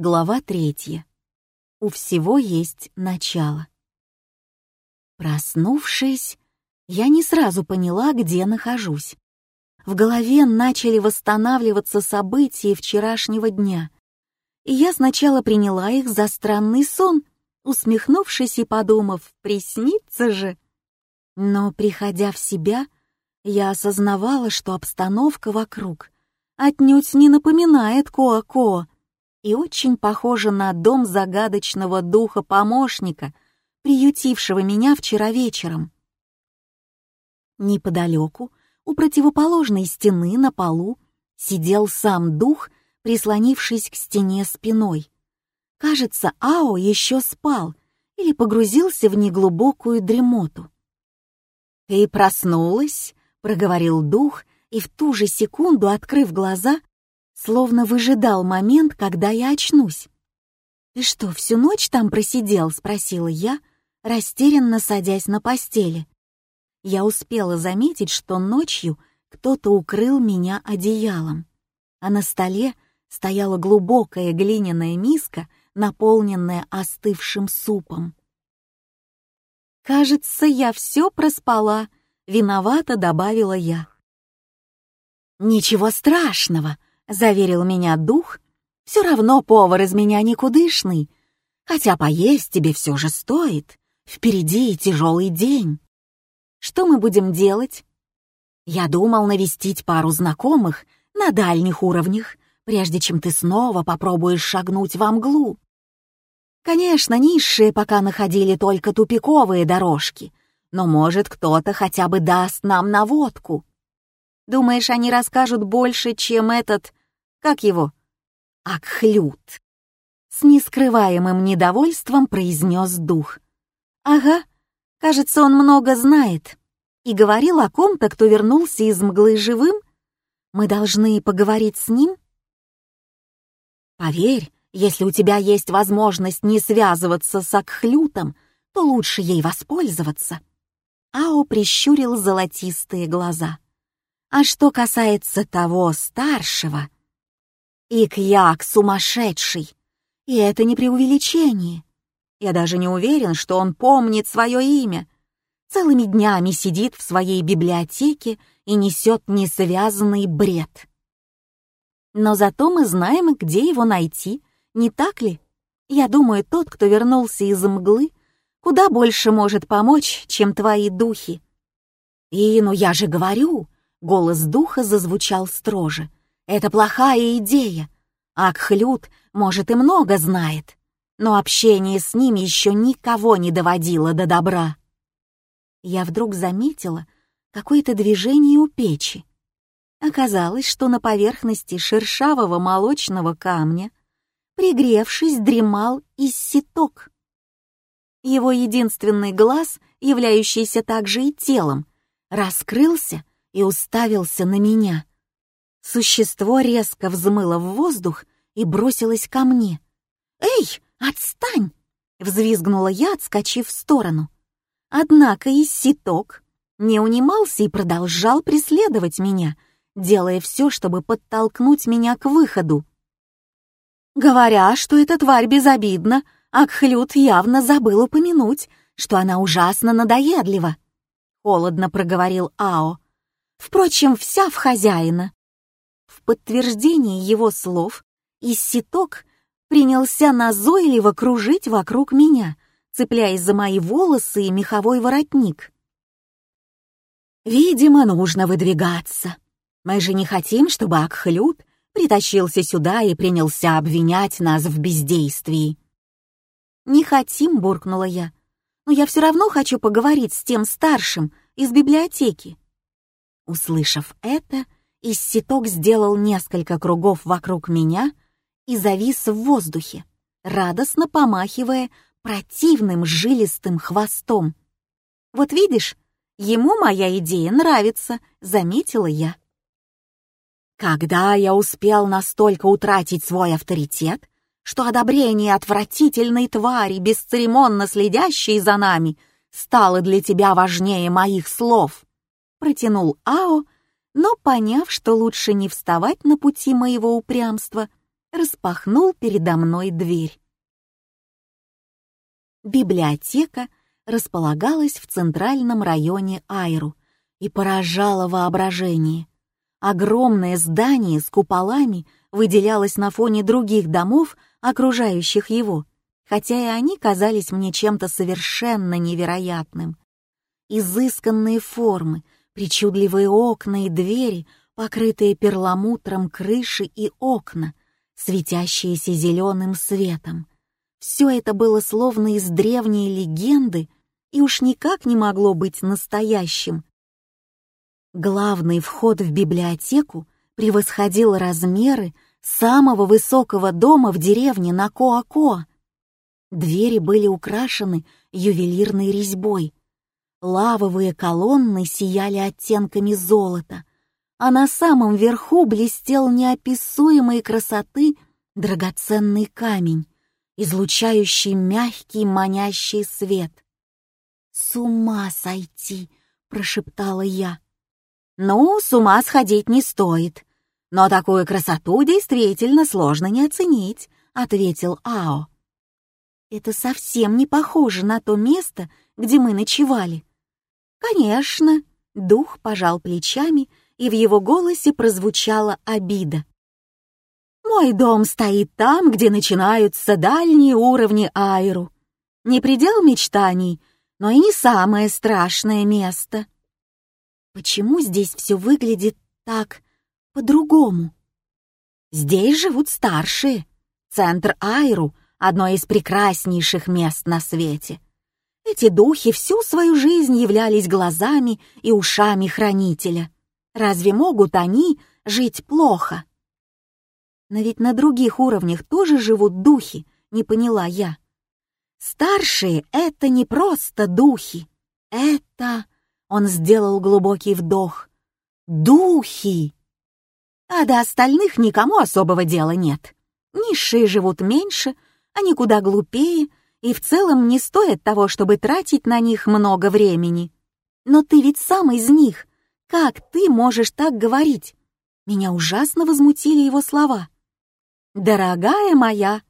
Глава третья. У всего есть начало. Проснувшись, я не сразу поняла, где нахожусь. В голове начали восстанавливаться события вчерашнего дня. И я сначала приняла их за странный сон, усмехнувшись и подумав, приснится же. Но, приходя в себя, я осознавала, что обстановка вокруг отнюдь не напоминает Коа-Коа и очень похожа на дом загадочного духа-помощника, приютившего меня вчера вечером. Неподалеку, у противоположной стены на полу, сидел сам дух, прислонившись к стене спиной. Кажется, Ао еще спал или погрузился в неглубокую дремоту. «Ты проснулась?» — проговорил дух, и в ту же секунду, открыв глаза, словно выжидал момент, когда я очнусь. «Ты что, всю ночь там просидел?» — спросила я, растерянно садясь на постели. Я успела заметить, что ночью кто-то укрыл меня одеялом, а на столе стояла глубокая глиняная миска, наполненная остывшим супом. «Кажется, я все проспала», — виновато добавила я. «Ничего страшного», — заверил меня дух. «Все равно повар из меня никудышный. Хотя поесть тебе все же стоит. Впереди тяжелый день. Что мы будем делать?» Я думал навестить пару знакомых на дальних уровнях, прежде чем ты снова попробуешь шагнуть во мглу. Конечно, низшие пока находили только тупиковые дорожки, но, может, кто-то хотя бы даст нам наводку. Думаешь, они расскажут больше, чем этот... Как его? Акхлют. С нескрываемым недовольством произнес дух. Ага, кажется, он много знает. И говорил о ком-то, кто вернулся из мглы живым. Мы должны поговорить с ним? Поверь, если у тебя есть возможность не связываться с Акхлютом, то лучше ей воспользоваться. Ао прищурил золотистые глаза. А что касается того старшего... Икьяк сумасшедший. И это не преувеличение. Я даже не уверен, что он помнит свое имя. Целыми днями сидит в своей библиотеке и несет несвязанный бред. Но зато мы знаем, где его найти, не так ли? Я думаю, тот, кто вернулся из мглы, куда больше может помочь, чем твои духи. И, ну я же говорю, Голос духа зазвучал строже. «Это плохая идея. Акхлют, может, и много знает, но общение с ним еще никого не доводило до добра». Я вдруг заметила какое-то движение у печи. Оказалось, что на поверхности шершавого молочного камня, пригревшись, дремал исситок. Его единственный глаз, являющийся также и телом, раскрылся и уставился на меня. Существо резко взмыло в воздух и бросилось ко мне. «Эй, отстань!» — взвизгнула я, отскочив в сторону. Однако и ситок не унимался и продолжал преследовать меня, делая все, чтобы подтолкнуть меня к выходу. Говоря, что эта тварь безобидна, Акхлют явно забыл упомянуть, что она ужасно надоедлива. Холодно проговорил Ао. Впрочем, вся в хозяина. В подтверждение его слов Исситок принялся назойливо кружить вокруг меня, цепляясь за мои волосы и меховой воротник. «Видимо, нужно выдвигаться. Мы же не хотим, чтобы Акхлют притащился сюда и принялся обвинять нас в бездействии». «Не хотим», — буркнула я, — «но я все равно хочу поговорить с тем старшим из библиотеки». Услышав это, Исситок сделал несколько кругов вокруг меня и завис в воздухе, радостно помахивая противным жилистым хвостом. «Вот видишь, ему моя идея нравится», — заметила я. Когда я успел настолько утратить свой авторитет, что одобрение отвратительной твари, бесцеремонно следящей за нами, стало для тебя важнее моих слов? протянул Ао, но, поняв, что лучше не вставать на пути моего упрямства, распахнул передо мной дверь. Библиотека располагалась в центральном районе Айру и поражала воображение. Огромное здание с куполами выделялось на фоне других домов, окружающих его, хотя и они казались мне чем-то совершенно невероятным. Изысканные формы, причудливые окна и двери, покрытые перламутром крыши и окна, светящиеся зеленым светом. Все это было словно из древней легенды и уж никак не могло быть настоящим. Главный вход в библиотеку превосходил размеры самого высокого дома в деревне на Коа-Коа. Двери были украшены ювелирной резьбой. Лавовые колонны сияли оттенками золота, а на самом верху блестел неописуемой красоты драгоценный камень, излучающий мягкий манящий свет. «С ума сойти!» — прошептала я. «Ну, с ума сходить не стоит, но такую красоту действительно сложно не оценить», — ответил Ао. «Это совсем не похоже на то место, где мы ночевали». «Конечно», — дух пожал плечами, и в его голосе прозвучала обида. «Мой дом стоит там, где начинаются дальние уровни Айру. Не предел мечтаний, но и не самое страшное место». «Почему здесь все выглядит так по-другому?» «Здесь живут старшие. Центр Айру — одно из прекраснейших мест на свете. Эти духи всю свою жизнь являлись глазами и ушами хранителя». Разве могут они жить плохо? Но ведь на других уровнях тоже живут духи, не поняла я. Старшие — это не просто духи. Это... Он сделал глубокий вдох. Духи! А до остальных никому особого дела нет. Низшие живут меньше, они куда глупее, и в целом не стоит того, чтобы тратить на них много времени. Но ты ведь сам из них, как ты можешь так говорить?» Меня ужасно возмутили его слова. «Дорогая моя,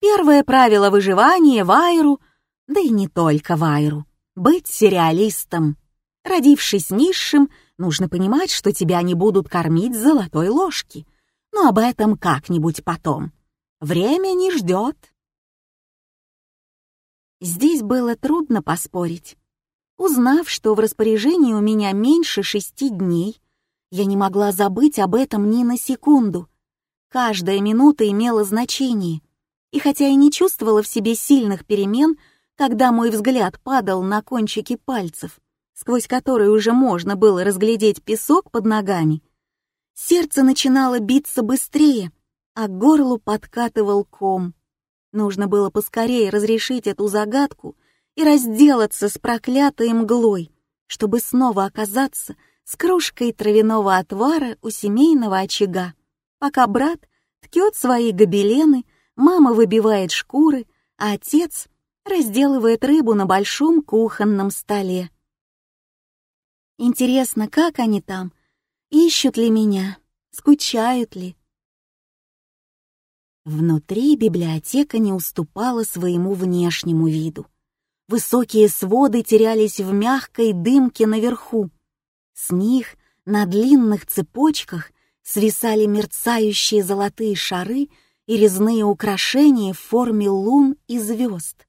первое правило выживания в Айру, да и не только в Айру, быть сериалистом. Родившись низшим, нужно понимать, что тебя не будут кормить золотой ложки. Но об этом как-нибудь потом. Время не ждет». Здесь было трудно поспорить. Узнав, что в распоряжении у меня меньше шести дней, я не могла забыть об этом ни на секунду. Каждая минута имела значение. И хотя я не чувствовала в себе сильных перемен, когда мой взгляд падал на кончики пальцев, сквозь которые уже можно было разглядеть песок под ногами, сердце начинало биться быстрее, а к горлу подкатывал ком. Нужно было поскорее разрешить эту загадку — и разделаться с проклятой мглой, чтобы снова оказаться с кружкой травяного отвара у семейного очага, пока брат ткет свои гобелены, мама выбивает шкуры, а отец разделывает рыбу на большом кухонном столе. Интересно, как они там? Ищут ли меня? Скучают ли? Внутри библиотека не уступала своему внешнему виду. Высокие своды терялись в мягкой дымке наверху. С них на длинных цепочках свисали мерцающие золотые шары и резные украшения в форме лун и звезд.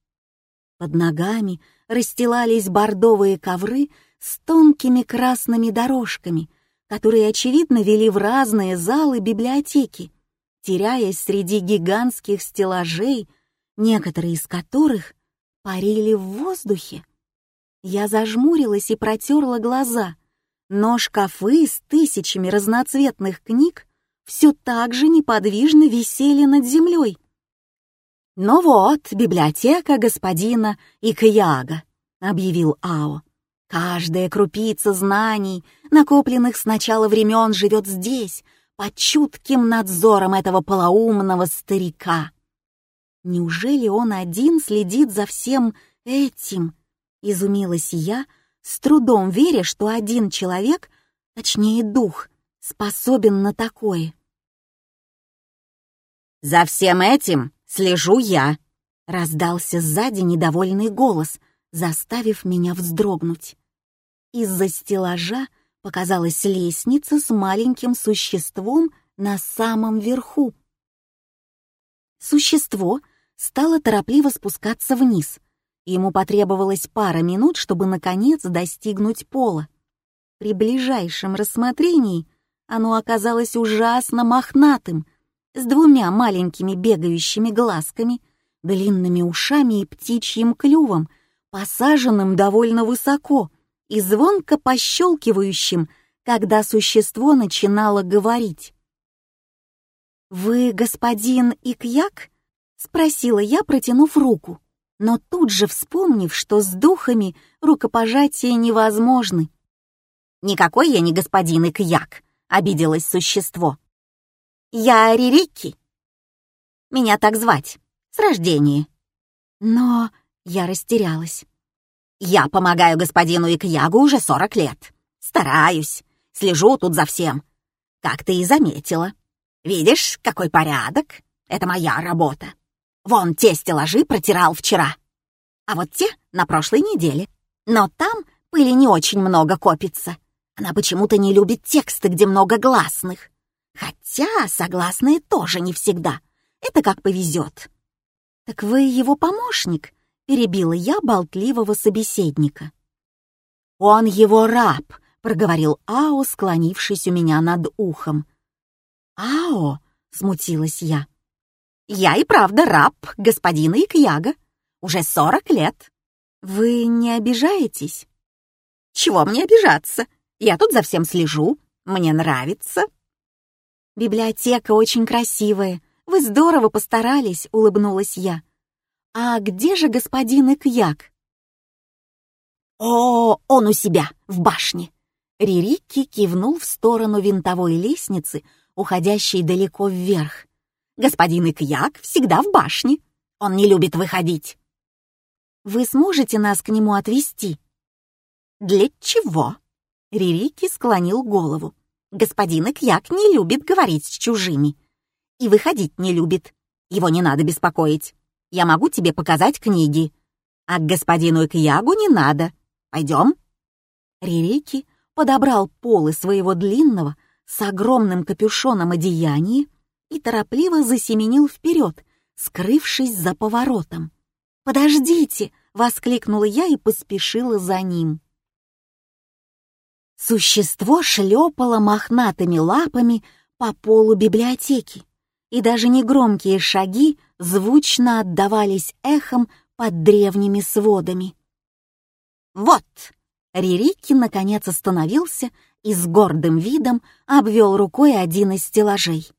Под ногами расстилались бордовые ковры с тонкими красными дорожками, которые, очевидно, вели в разные залы библиотеки, теряясь среди гигантских стеллажей, некоторые из которых парили в воздухе. Я зажмурилась и протерла глаза, но шкафы с тысячами разноцветных книг все так же неподвижно висели над землей. «Ну вот, библиотека господина Икаяга», — объявил Ао. «Каждая крупица знаний, накопленных с начала времен, живет здесь, под чутким надзором этого полоумного старика». Неужели он один следит за всем этим? Изумилась я, с трудом веря, что один человек, точнее дух, способен на такое. «За всем этим слежу я», — раздался сзади недовольный голос, заставив меня вздрогнуть. Из-за стеллажа показалась лестница с маленьким существом на самом верху. Существо стало торопливо спускаться вниз. Ему потребовалось пара минут, чтобы, наконец, достигнуть пола. При ближайшем рассмотрении оно оказалось ужасно мохнатым, с двумя маленькими бегающими глазками, длинными ушами и птичьим клювом, посаженным довольно высоко и звонко пощелкивающим, когда существо начинало говорить. «Вы господин Икьяк?» — спросила я, протянув руку, но тут же вспомнив, что с духами рукопожатия невозможны. «Никакой я не господин Икьяк», — обиделось существо. «Я Ририки. Меня так звать, с рождения». Но я растерялась. «Я помогаю господину Икьягу уже сорок лет. Стараюсь, слежу тут за всем. Как ты и заметила. Видишь, какой порядок? Это моя работа. Вон те стеллажи протирал вчера. А вот те на прошлой неделе. Но там пыли не очень много копится. Она почему-то не любит тексты, где много гласных. Хотя согласные тоже не всегда. Это как повезет. «Так вы его помощник?» — перебила я болтливого собеседника. «Он его раб», — проговорил Ао, склонившись у меня над ухом. «Ао!» — смутилась я. «Я и правда раб господина Икьяга. Уже сорок лет. Вы не обижаетесь?» «Чего мне обижаться? Я тут за всем слежу. Мне нравится». «Библиотека очень красивая. Вы здорово постарались», — улыбнулась я. «А где же господин Икьяг?» «О, он у себя, в башне!» Ририкки кивнул в сторону винтовой лестницы, уходящей далеко вверх. «Господин Икьяк всегда в башне. Он не любит выходить». «Вы сможете нас к нему отвезти?» «Для чего?» Ририки склонил голову. «Господин Икьяк не любит говорить с чужими. И выходить не любит. Его не надо беспокоить. Я могу тебе показать книги. А к господину Икьягу не надо. Пойдем?» Ририки подобрал полы своего длинного, с огромным капюшоном одеянии и торопливо засеменил вперед, скрывшись за поворотом. «Подождите!» — воскликнула я и поспешила за ним. Существо шлепало мохнатыми лапами по полу библиотеки, и даже негромкие шаги звучно отдавались эхом под древними сводами. «Вот!» — Ририки наконец остановился и с гордым видом обвел рукой один из стеллажей.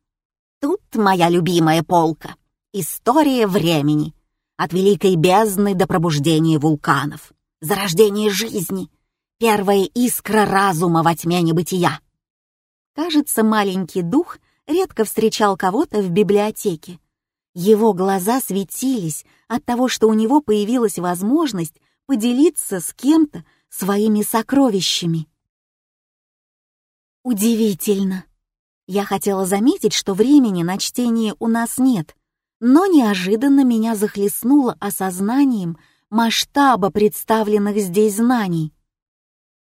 «Тут моя любимая полка. История времени. От великой бездны до пробуждения вулканов. Зарождение жизни. Первая искра разума во тьме небытия». Кажется, маленький дух редко встречал кого-то в библиотеке. Его глаза светились от того, что у него появилась возможность поделиться с кем-то своими сокровищами. Удивительно. Я хотела заметить, что времени на чтение у нас нет, но неожиданно меня захлестнуло осознанием масштаба представленных здесь знаний.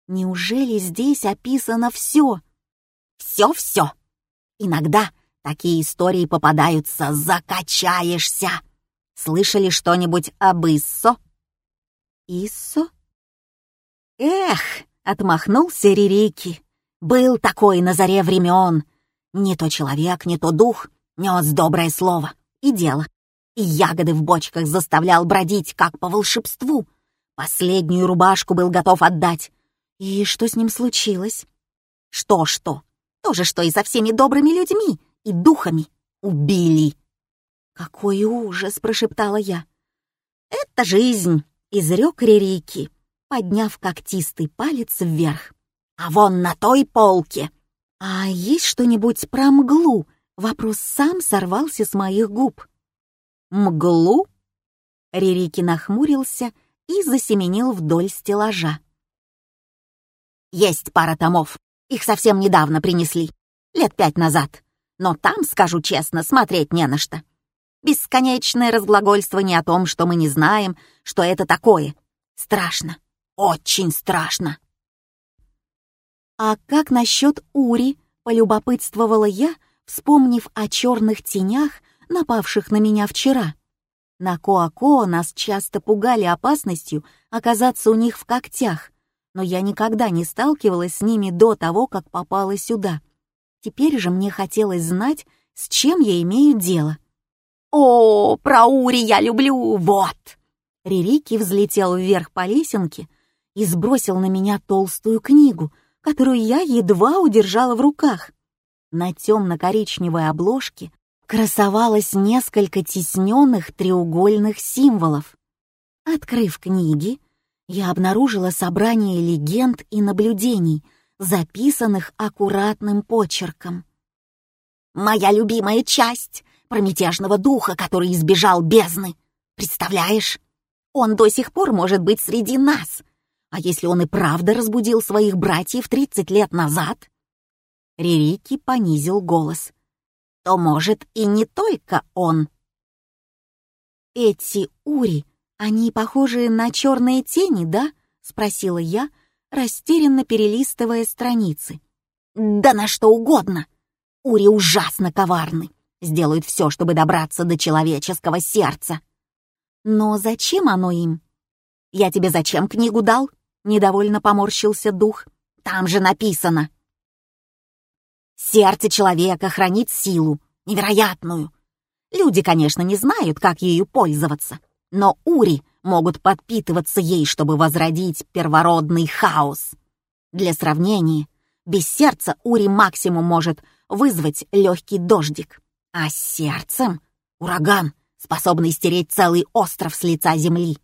Неужели здесь описано все? Все-все. Иногда такие истории попадаются, закачаешься. Слышали что-нибудь об Иссо? Иссо? Эх, отмахнулся Ририки. Был такой на заре времен. Не то человек, не то дух, нес доброе слово и дело. И ягоды в бочках заставлял бродить, как по волшебству. Последнюю рубашку был готов отдать. И что с ним случилось? Что-что? То же, что и со всеми добрыми людьми и духами. Убили. «Какой ужас!» — прошептала я. «Это жизнь!» — изрек Рерики, подняв когтистый палец вверх а вон на той полке. А есть что-нибудь про мглу? Вопрос сам сорвался с моих губ. Мглу? Рерики нахмурился и засеменил вдоль стеллажа. Есть пара томов. Их совсем недавно принесли. Лет пять назад. Но там, скажу честно, смотреть не на что. Бесконечное разглагольствование о том, что мы не знаем, что это такое. Страшно, очень страшно. «А как насчет Ури?» — полюбопытствовала я, вспомнив о черных тенях, напавших на меня вчера. На Коако нас часто пугали опасностью оказаться у них в когтях, но я никогда не сталкивалась с ними до того, как попала сюда. Теперь же мне хотелось знать, с чем я имею дело. «О, про Ури я люблю, вот!» Ририки взлетел вверх по лесенке и сбросил на меня толстую книгу, которую я едва удержала в руках. На темно-коричневой обложке красовалось несколько тисненных треугольных символов. Открыв книги, я обнаружила собрание легенд и наблюдений, записанных аккуратным почерком. «Моя любимая часть про мятежного духа, который избежал бездны. Представляешь? Он до сих пор может быть среди нас. А если он и правда разбудил своих братьев 30 лет назад?» Рерики понизил голос. «То, может, и не только он». «Эти Ури «Они похожи на черные тени, да?» — спросила я, растерянно перелистывая страницы. «Да на что угодно! Ури ужасно коварны, сделают все, чтобы добраться до человеческого сердца. Но зачем оно им? Я тебе зачем книгу дал?» — недовольно поморщился дух. «Там же написано!» «Сердце человека хранит силу, невероятную. Люди, конечно, не знают, как ею пользоваться» но Ури могут подпитываться ей, чтобы возродить первородный хаос. Для сравнения, без сердца Ури максимум может вызвать легкий дождик, а с сердцем — ураган, способный стереть целый остров с лица земли.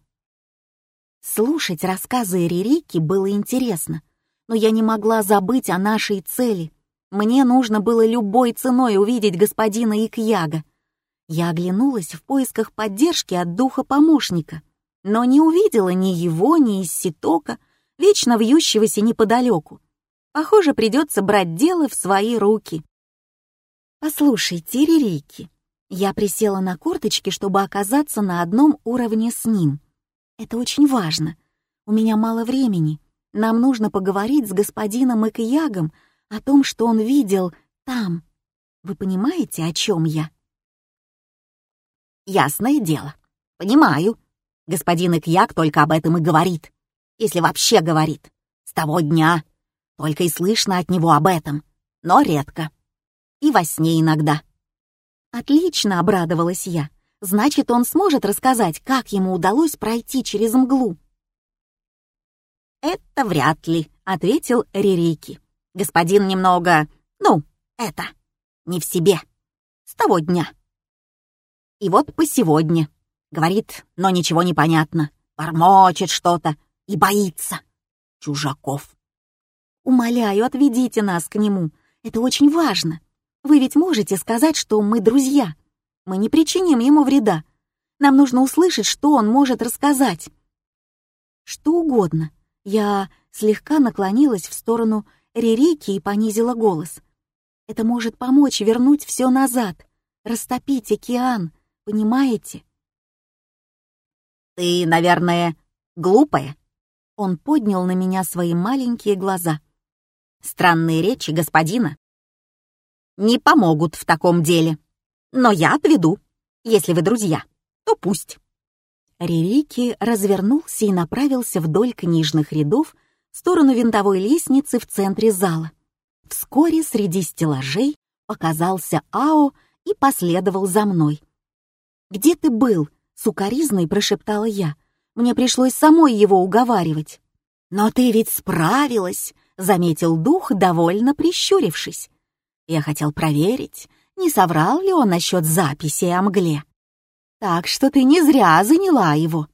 Слушать рассказы Ририки было интересно, но я не могла забыть о нашей цели. Мне нужно было любой ценой увидеть господина Икьяга — я оглянулась в поисках поддержки от духа помощника, но не увидела ни его, ни Исситока, вечно вьющегося неподалеку. Похоже, придется брать дело в свои руки. «Послушай, Тиририки», я присела на корточки, чтобы оказаться на одном уровне с ним. «Это очень важно. У меня мало времени. Нам нужно поговорить с господином Икиягом о том, что он видел там. Вы понимаете, о чем я?» Ясное дело. Понимаю. Господин Икьяк только об этом и говорит. Если вообще говорит. С того дня. Только и слышно от него об этом. Но редко. И во сне иногда. Отлично, обрадовалась я. Значит, он сможет рассказать, как ему удалось пройти через мглу. «Это вряд ли», — ответил Рерики. «Господин немного, ну, это, не в себе. С того дня». И вот по сегодня. Говорит, но ничего не понятно. Бормочет что-то и боится. Чужаков. Умоляю, отведите нас к нему. Это очень важно. Вы ведь можете сказать, что мы друзья. Мы не причиним ему вреда. Нам нужно услышать, что он может рассказать. Что угодно. Я слегка наклонилась в сторону Рерики и понизила голос. Это может помочь вернуть все назад, растопить океан, понимаете? «Ты, наверное, глупая?» Он поднял на меня свои маленькие глаза. «Странные речи господина не помогут в таком деле. Но я отведу. Если вы друзья, то пусть». Рерики развернулся и направился вдоль книжных рядов в сторону винтовой лестницы в центре зала. Вскоре среди стеллажей показался Ао и последовал за мной. «Где ты был?» — сукоризной прошептала я. Мне пришлось самой его уговаривать. «Но ты ведь справилась», — заметил дух, довольно прищурившись. Я хотел проверить, не соврал ли он насчет записи о мгле. Так что ты не зря заняла его.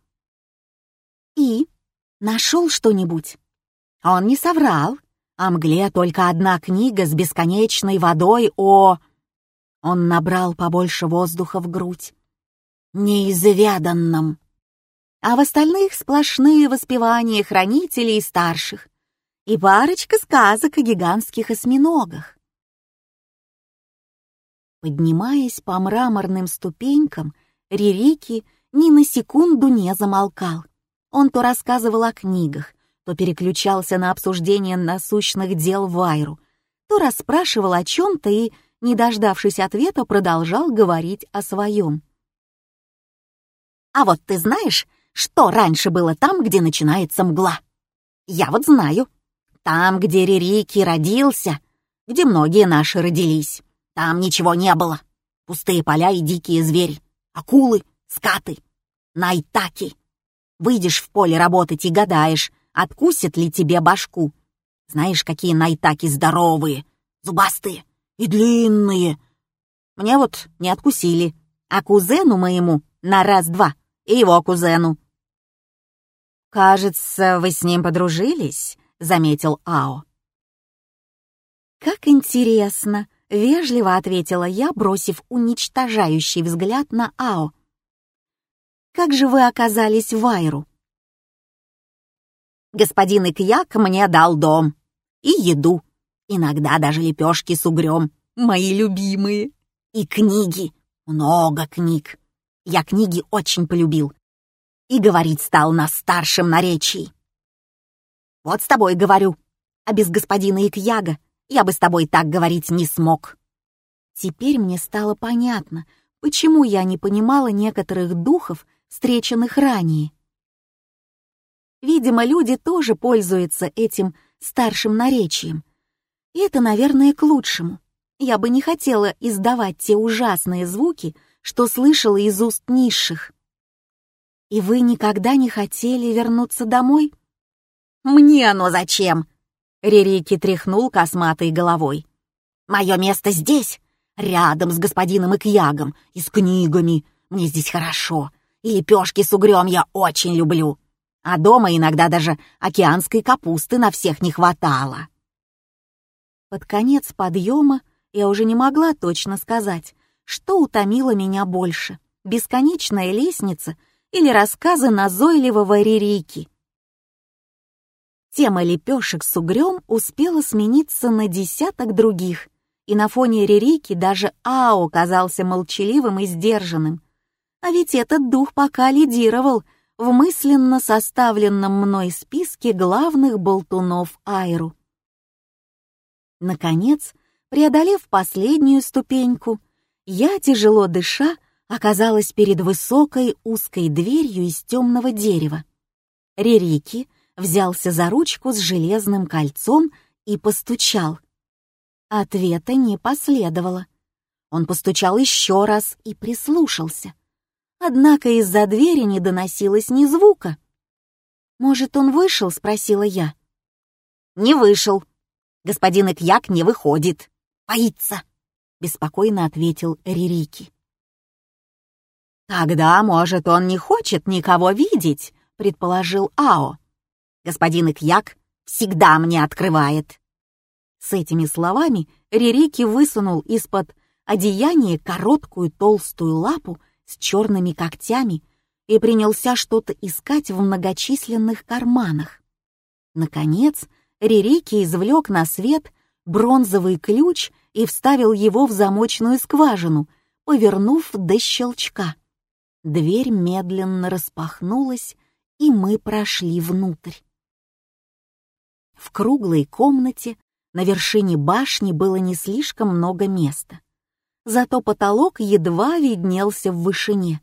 И? Нашел что-нибудь? Он не соврал. О мгле только одна книга с бесконечной водой о... Он набрал побольше воздуха в грудь неизведанном. А в остальных сплошные воспевания хранителей и старших и парочка сказок о гигантских осьминогах. Поднимаясь по мраморным ступенькам, Ририки ни на секунду не замолкал. Он то рассказывал о книгах, то переключался на обсуждение насущных дел Вайру, то расспрашивал о чем-то и, не дождавшись ответа, продолжал говорить о своем. «А вот ты знаешь, что раньше было там, где начинается мгла? Я вот знаю. Там, где Ририки родился, где многие наши родились, там ничего не было. Пустые поля и дикие звери, акулы, скаты, найтаки. Выйдешь в поле работать и гадаешь, откусит ли тебе башку. Знаешь, какие найтаки здоровые, зубастые и длинные. Мне вот не откусили, а кузену моему на раз-два и его кузену. «Кажется, вы с ним подружились», — заметил Ао. «Как интересно», — вежливо ответила я, бросив уничтожающий взгляд на Ао. «Как же вы оказались в Айру?» «Господин Икьяк мне дал дом и еду, иногда даже лепешки с угрём, мои любимые, и книги, много книг. Я книги очень полюбил и говорить стал на старшем наречии. Вот с тобой говорю, а без господина Икьяга я бы с тобой так говорить не смог. Теперь мне стало понятно, почему я не понимала некоторых духов, встреченных ранее. Видимо, люди тоже пользуются этим старшим наречием. И это, наверное, к лучшему. Я бы не хотела издавать те ужасные звуки, что слышала из уст низших. И вы никогда не хотели вернуться домой? Мне оно зачем? Рерики тряхнул косматой головой. «Мое место здесь, рядом с господином Икьягом и с книгами. Мне здесь хорошо, и лепешки с угрём я очень люблю. А дома иногда даже океанской капусты на всех не хватало». Под конец подъема я уже не могла точно сказать, что утомило меня больше — бесконечная лестница или рассказы назойливого Рерики — Тема лепешек с угрём успела смениться на десяток других, и на фоне Рерики даже Ао казался молчаливым и сдержанным. А ведь этот дух пока лидировал в мысленно составленном мной списке главных болтунов Айру. Наконец, преодолев последнюю ступеньку, я, тяжело дыша, оказалась перед высокой узкой дверью из темного дерева. Рерики — взялся за ручку с железным кольцом и постучал. Ответа не последовало. Он постучал еще раз и прислушался. Однако из-за двери не доносилось ни звука. «Может, он вышел?» — спросила я. «Не вышел. Господин Икьяк не выходит. Боится», — беспокойно ответил Ририки. «Тогда, может, он не хочет никого видеть», — предположил Ао. Господин Икьяк всегда мне открывает». С этими словами Рерики высунул из-под одеяния короткую толстую лапу с черными когтями и принялся что-то искать в многочисленных карманах. Наконец, Рерики извлек на свет бронзовый ключ и вставил его в замочную скважину, повернув до щелчка. Дверь медленно распахнулась, и мы прошли внутрь. В круглой комнате на вершине башни было не слишком много места. Зато потолок едва виднелся в вышине.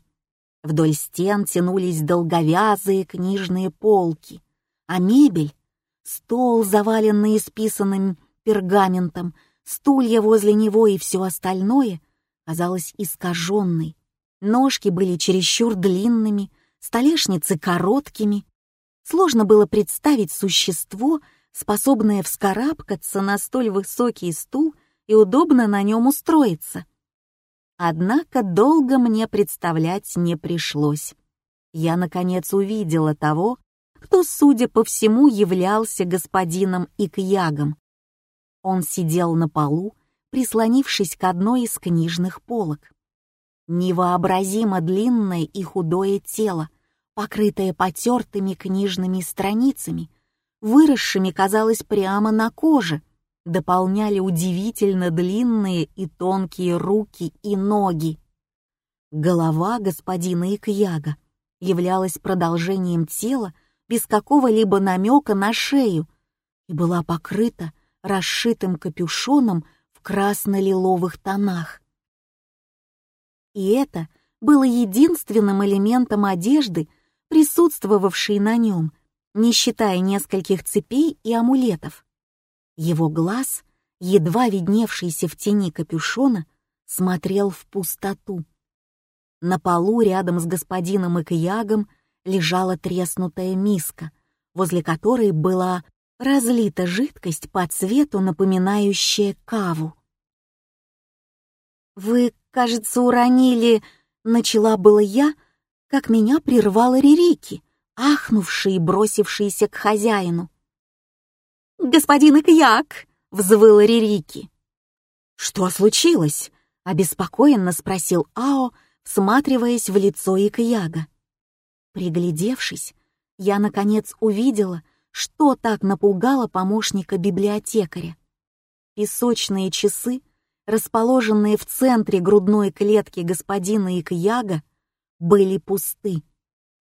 Вдоль стен тянулись долговязые книжные полки, а мебель — стол, заваленный исписанным пергаментом, стулья возле него и все остальное — казалось искаженной. Ножки были чересчур длинными, столешницы короткими. Сложно было представить существо, способная вскарабкаться на столь высокий стул и удобно на нем устроиться. Однако долго мне представлять не пришлось. Я, наконец, увидела того, кто, судя по всему, являлся господином Икьягом. Он сидел на полу, прислонившись к одной из книжных полок. Невообразимо длинное и худое тело, покрытое потертыми книжными страницами — выросшими, казалось, прямо на коже, дополняли удивительно длинные и тонкие руки и ноги. Голова господина Икьяга являлась продолжением тела без какого-либо намека на шею и была покрыта расшитым капюшоном в красно-лиловых тонах. И это было единственным элементом одежды, присутствовавшей на нем, не считая нескольких цепей и амулетов. Его глаз, едва видневшийся в тени капюшона, смотрел в пустоту. На полу рядом с господином Икьягом лежала треснутая миска, возле которой была разлита жидкость по цвету, напоминающая каву. «Вы, кажется, уронили...» — начала было я, как меня прервала Рерики, ахнувший и бросившийся к хозяину. «Господин Икьяк!» — взвыла Рерики. «Что случилось?» — обеспокоенно спросил Ао, всматриваясь в лицо Икьяга. Приглядевшись, я, наконец, увидела, что так напугало помощника библиотекаря. Песочные часы, расположенные в центре грудной клетки господина Икьяга, были пусты.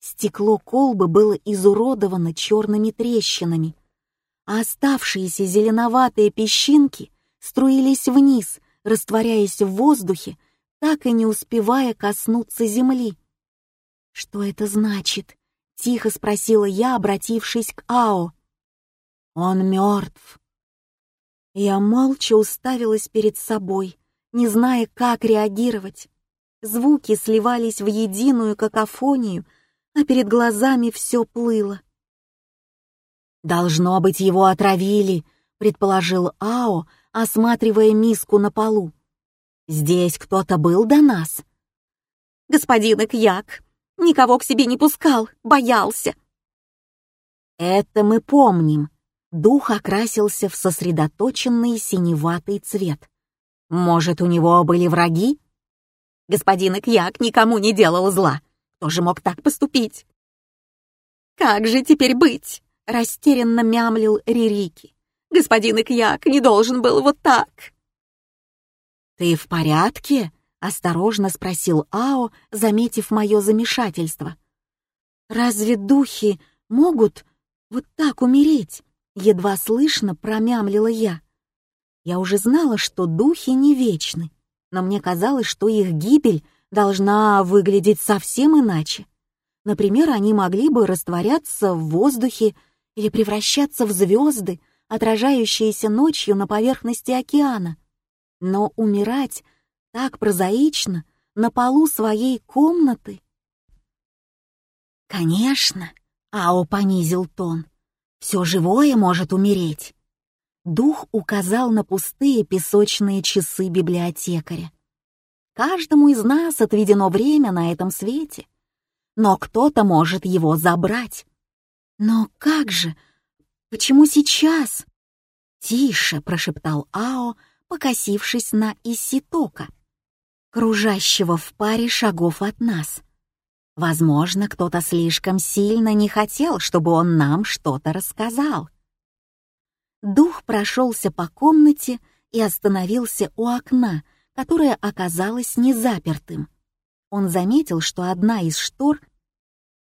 Стекло колбы было изуродовано черными трещинами, а оставшиеся зеленоватые песчинки струились вниз, растворяясь в воздухе так и не успевая коснуться земли. «Что это значит?» — тихо спросила я, обратившись к Ао. «Он мертв». Я молча уставилась перед собой, не зная, как реагировать. Звуки сливались в единую какофонию, а перед глазами все плыло. «Должно быть, его отравили», — предположил Ао, осматривая миску на полу. Здесь кто-то был до нас. Господин Икьяк никого к себе не пускал, боялся. Это мы помним. Дух окрасился в сосредоточенный синеватый цвет. Может, у него были враги? Господин Икьяк никому не делал зла. Кто же мог так поступить? «Как же теперь быть?» — растерянно мямлил Ририки. «Господин Икьяк не должен был вот так!» «Ты в порядке?» — осторожно спросил Ао, заметив мое замешательство. «Разве духи могут вот так умереть?» — едва слышно промямлила я. Я уже знала, что духи не вечны, но мне казалось, что их гибель должна выглядеть совсем иначе. Например, они могли бы растворяться в воздухе или превращаться в звезды, отражающиеся ночью на поверхности океана. Но умирать так прозаично на полу своей комнаты? Конечно, Ао понизил тон. Все живое может умереть. Дух указал на пустые песочные часы библиотекаря. Каждому из нас отведено время на этом свете, но кто-то может его забрать. Но как же? Почему сейчас? Тише, прошептал Ао, покосившись на Иситока, кружащего в паре шагов от нас. Возможно, кто-то слишком сильно не хотел, чтобы он нам что-то рассказал. Дух прошелся по комнате и остановился у окна, которое оказалось незапертым. Он заметил, что одна из штор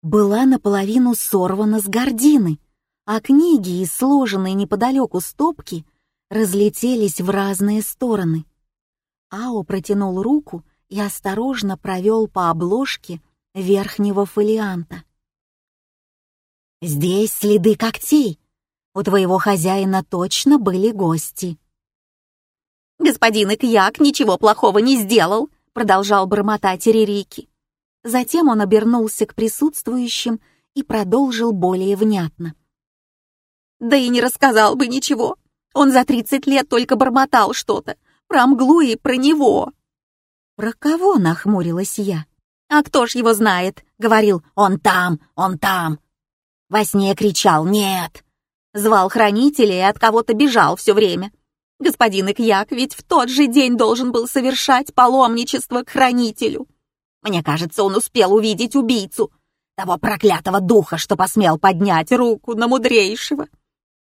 была наполовину сорвана с гордины, а книги, из сложенной неподалеку стопки, разлетелись в разные стороны. Ао протянул руку и осторожно провел по обложке верхнего фолианта. «Здесь следы когтей. У твоего хозяина точно были гости». «Господин Икьяк ничего плохого не сделал», — продолжал бормотать Рерики. Затем он обернулся к присутствующим и продолжил более внятно. «Да и не рассказал бы ничего. Он за тридцать лет только бормотал что-то. Про мглу и про него. «Про кого?» — нахмурилась я. «А кто ж его знает?» — говорил. «Он там! Он там!» Во сне кричал «Нет!» Звал хранителей и от кого-то бежал все время. Господин Икьяк ведь в тот же день должен был совершать паломничество к хранителю. Мне кажется, он успел увидеть убийцу, того проклятого духа, что посмел поднять руку на мудрейшего.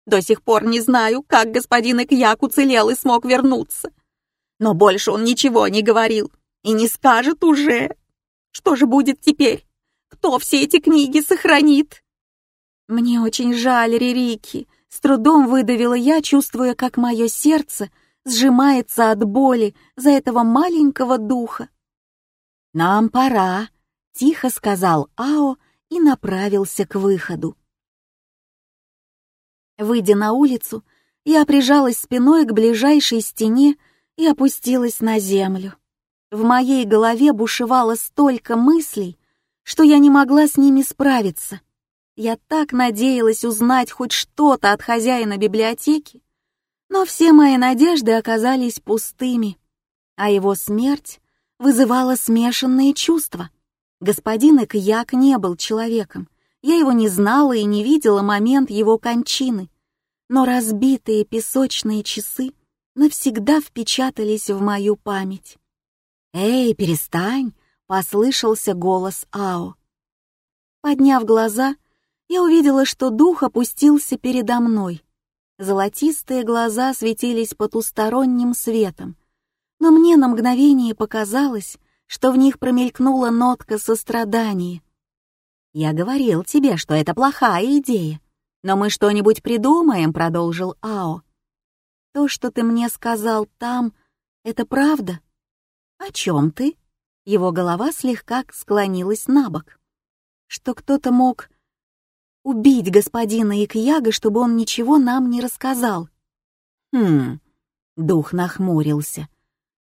До сих пор не знаю, как господин Икьяк уцелел и смог вернуться. Но больше он ничего не говорил и не скажет уже. Что же будет теперь? Кто все эти книги сохранит? Мне очень жаль Рерики. С трудом выдавила я, чувствуя, как мое сердце сжимается от боли за этого маленького духа. «Нам пора», — тихо сказал Ао и направился к выходу. Выйдя на улицу, я прижалась спиной к ближайшей стене и опустилась на землю. В моей голове бушевало столько мыслей, что я не могла с ними справиться. Я так надеялась узнать хоть что-то от хозяина библиотеки, но все мои надежды оказались пустыми, а его смерть вызывала смешанные чувства. Господин Экьяк не был человеком, я его не знала и не видела момент его кончины, но разбитые песочные часы навсегда впечатались в мою память. «Эй, перестань!» — послышался голос Ао. Подняв глаза, я увидела, что дух опустился передо мной. Золотистые глаза светились потусторонним светом, но мне на мгновение показалось, что в них промелькнула нотка сострадания. «Я говорил тебе, что это плохая идея, но мы что-нибудь придумаем», — продолжил Ао. «То, что ты мне сказал там, это правда?» «О чем ты?» Его голова слегка склонилась на бок. «Что кто-то мог убить господина Икьяга, чтобы он ничего нам не рассказал». «Хм...» — дух нахмурился.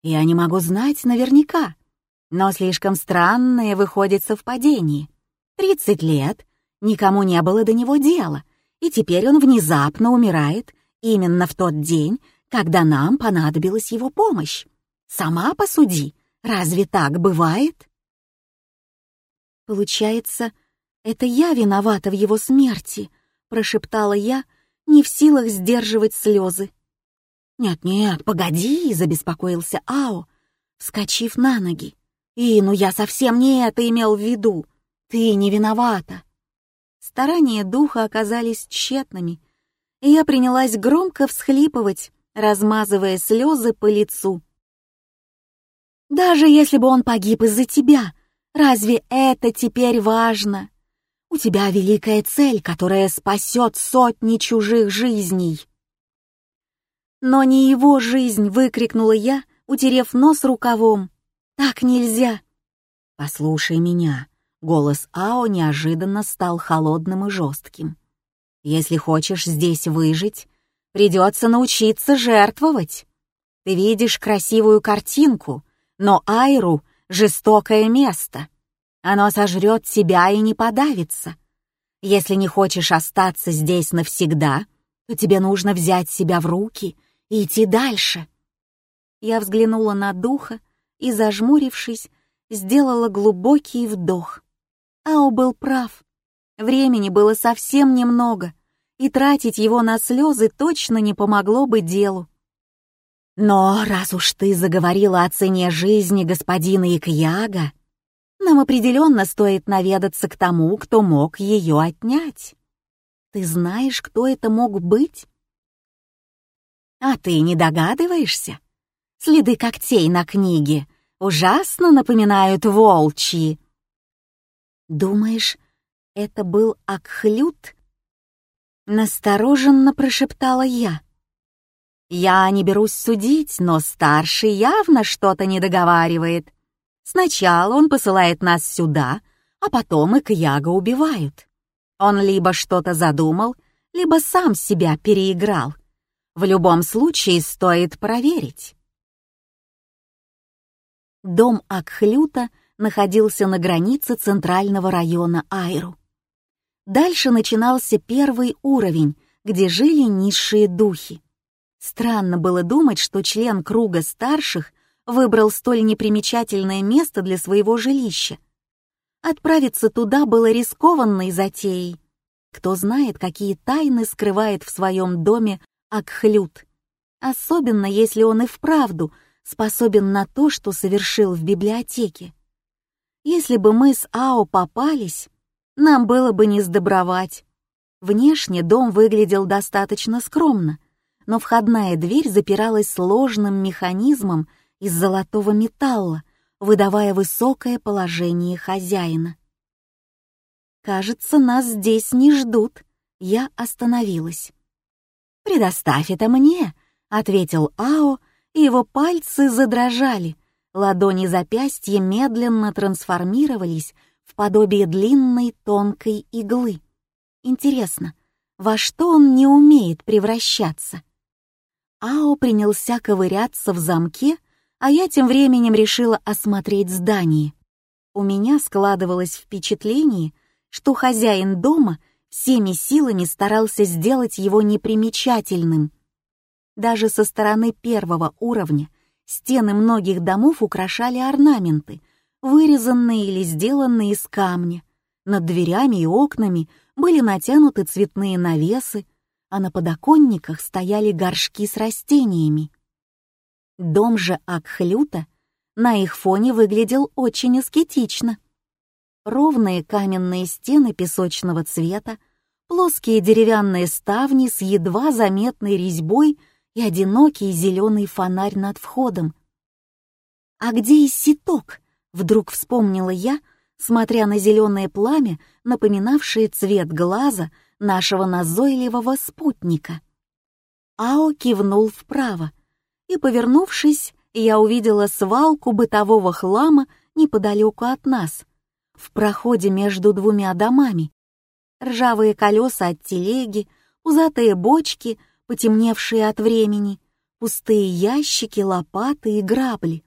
«Я не могу знать наверняка, но слишком странное выходит совпадение. Тридцать лет, никому не было до него дела, и теперь он внезапно умирает именно в тот день, когда нам понадобилась его помощь. Сама посуди, разве так бывает? Получается, это я виновата в его смерти, прошептала я, не в силах сдерживать слезы. «Нет-нет, погоди», — забеспокоился Ао, вскочив на ноги. «И, ну я совсем не это имел в виду. Ты не виновата». Старания духа оказались тщетными, я принялась громко всхлипывать, размазывая слезы по лицу. Даже если бы он погиб из-за тебя, разве это теперь важно? У тебя великая цель, которая спасет сотни чужих жизней. Но не его жизнь, выкрикнула я, утерев нос рукавом. Так нельзя. Послушай меня. Голос Ао неожиданно стал холодным и жестким. Если хочешь здесь выжить, придется научиться жертвовать. Ты видишь красивую картинку, но Айру — жестокое место. Оно сожрет тебя и не подавится. Если не хочешь остаться здесь навсегда, то тебе нужно взять себя в руки и идти дальше. Я взглянула на духа и, зажмурившись, сделала глубокий вдох. Ао был прав. Времени было совсем немного, и тратить его на слезы точно не помогло бы делу. Но раз уж ты заговорила о цене жизни господина Икьяга, нам определенно стоит наведаться к тому, кто мог ее отнять. Ты знаешь, кто это мог быть? А ты не догадываешься? Следы когтей на книге ужасно напоминают волчьи. Думаешь, это был Акхлют? Настороженно прошептала я. Я не берусь судить, но старший явно что-то не договаривает. Сначала он посылает нас сюда, а потом и Кьяга убивают. Он либо что-то задумал, либо сам себя переиграл. В любом случае стоит проверить. Дом Акхлюта находился на границе центрального района Айру. Дальше начинался первый уровень, где жили низшие духи. Странно было думать, что член круга старших выбрал столь непримечательное место для своего жилища. Отправиться туда было рискованной затеей. Кто знает, какие тайны скрывает в своем доме Акхлют. Особенно, если он и вправду способен на то, что совершил в библиотеке. Если бы мы с Ао попались, нам было бы не сдобровать. Внешне дом выглядел достаточно скромно, но входная дверь запиралась сложным механизмом из золотого металла, выдавая высокое положение хозяина. «Кажется, нас здесь не ждут», — я остановилась. «Предоставь это мне», — ответил Ао, и его пальцы задрожали, ладони запястья медленно трансформировались в подобие длинной тонкой иглы. Интересно, во что он не умеет превращаться? Ао принялся ковыряться в замке, а я тем временем решила осмотреть здание. У меня складывалось впечатление, что хозяин дома всеми силами старался сделать его непримечательным. Даже со стороны первого уровня стены многих домов украшали орнаменты, вырезанные или сделанные из камня. Над дверями и окнами были натянуты цветные навесы, а на подоконниках стояли горшки с растениями. Дом же Акхлюта на их фоне выглядел очень аскетично. Ровные каменные стены песочного цвета, плоские деревянные ставни с едва заметной резьбой и одинокий зеленый фонарь над входом. «А где Исситок?» — вдруг вспомнила я — смотря на зеленое пламя, напоминавшее цвет глаза нашего назойливого спутника. Ао кивнул вправо, и, повернувшись, я увидела свалку бытового хлама неподалеку от нас, в проходе между двумя домами. Ржавые колеса от телеги, пузатые бочки, потемневшие от времени, пустые ящики, лопаты и грабли.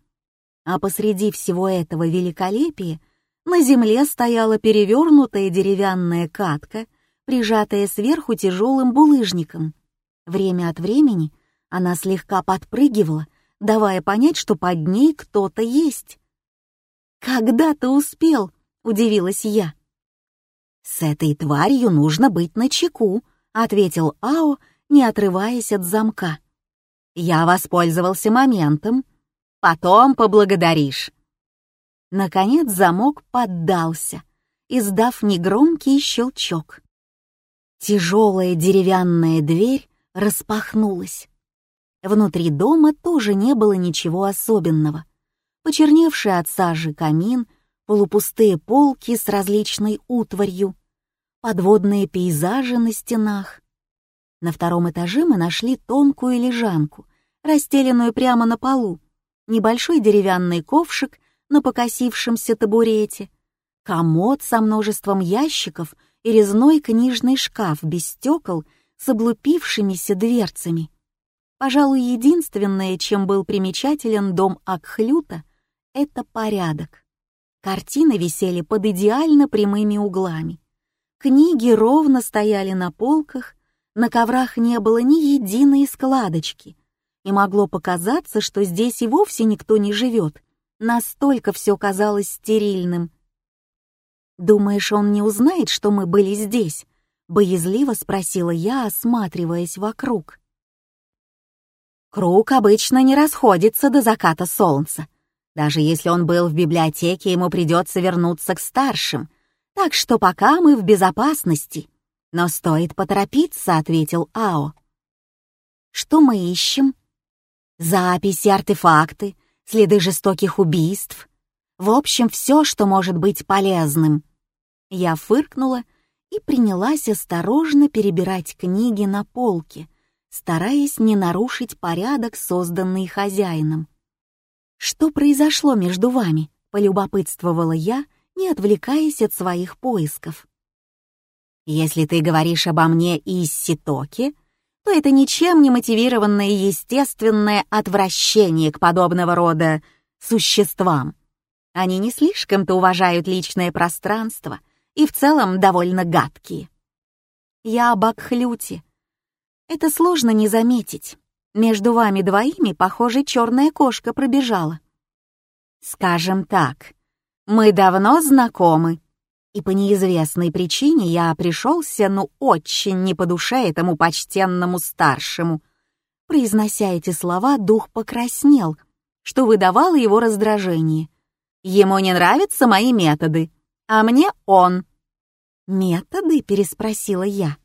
А посреди всего этого великолепия на земле стояла перевернутая деревянная катка, прижатая сверху тяжелым булыжником. Время от времени она слегка подпрыгивала, давая понять, что под ней кто-то есть. «Когда ты успел?» — удивилась я. «С этой тварью нужно быть начеку», — ответил Ао, не отрываясь от замка. «Я воспользовался моментом. Потом поблагодаришь». Наконец замок поддался, издав негромкий щелчок. Тяжелая деревянная дверь распахнулась. Внутри дома тоже не было ничего особенного. Почерневший от сажи камин, полупустые полки с различной утварью, подводные пейзажи на стенах. На втором этаже мы нашли тонкую лежанку, расстеленную прямо на полу, небольшой деревянный ковшик на покосившемся табурете, комод со множеством ящиков и резной книжный шкаф без стекол с облупившимися дверцами. Пожалуй, единственное, чем был примечателен дом Акхлюта, это порядок. Картины висели под идеально прямыми углами. Книги ровно стояли на полках, на коврах не было ни единой складочки, и могло показаться, что здесь и вовсе никто не живет, Настолько все казалось стерильным. «Думаешь, он не узнает, что мы были здесь?» — боязливо спросила я, осматриваясь вокруг. Круг обычно не расходится до заката солнца. Даже если он был в библиотеке, ему придется вернуться к старшим. Так что пока мы в безопасности. Но стоит поторопиться, — ответил Ао. Что мы ищем? Записи, артефакты, следы жестоких убийств. В общем, все, что может быть полезным. Я фыркнула и принялась осторожно перебирать книги на полке, стараясь не нарушить порядок, созданный хозяином. «Что произошло между вами?» — полюбопытствовала я, не отвлекаясь от своих поисков. «Если ты говоришь обо мне из Ситоки, то это ничем не мотивированное естественное отвращение к подобного рода существам. Они не слишком-то уважают личное пространство и в целом довольно гадкие. Я об Акхлюте. Это сложно не заметить. Между вами двоими, похоже, черная кошка пробежала. Скажем так, мы давно знакомы, и по неизвестной причине я пришелся, ну, очень не по душе этому почтенному старшему. Произнося эти слова, дух покраснел, что выдавало его раздражение. Ему не нравятся мои методы, а мне он. «Методы?» — переспросила я.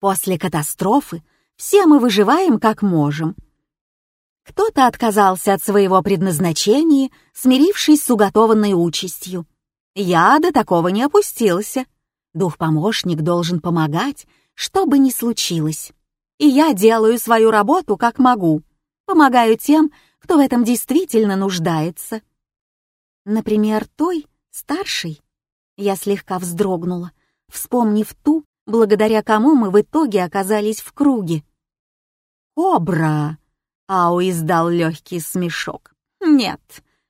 После катастрофы все мы выживаем как можем. Кто-то отказался от своего предназначения, смирившись с уготованной участью. Я до такого не опустился. Дух-помощник должен помогать, что бы ни случилось. И я делаю свою работу как могу. Помогаю тем, кто в этом действительно нуждается. Например, той, старшей. Я слегка вздрогнула, вспомнив ту, благодаря кому мы в итоге оказались в круге. «Кобра!» — Ау издал легкий смешок. «Нет,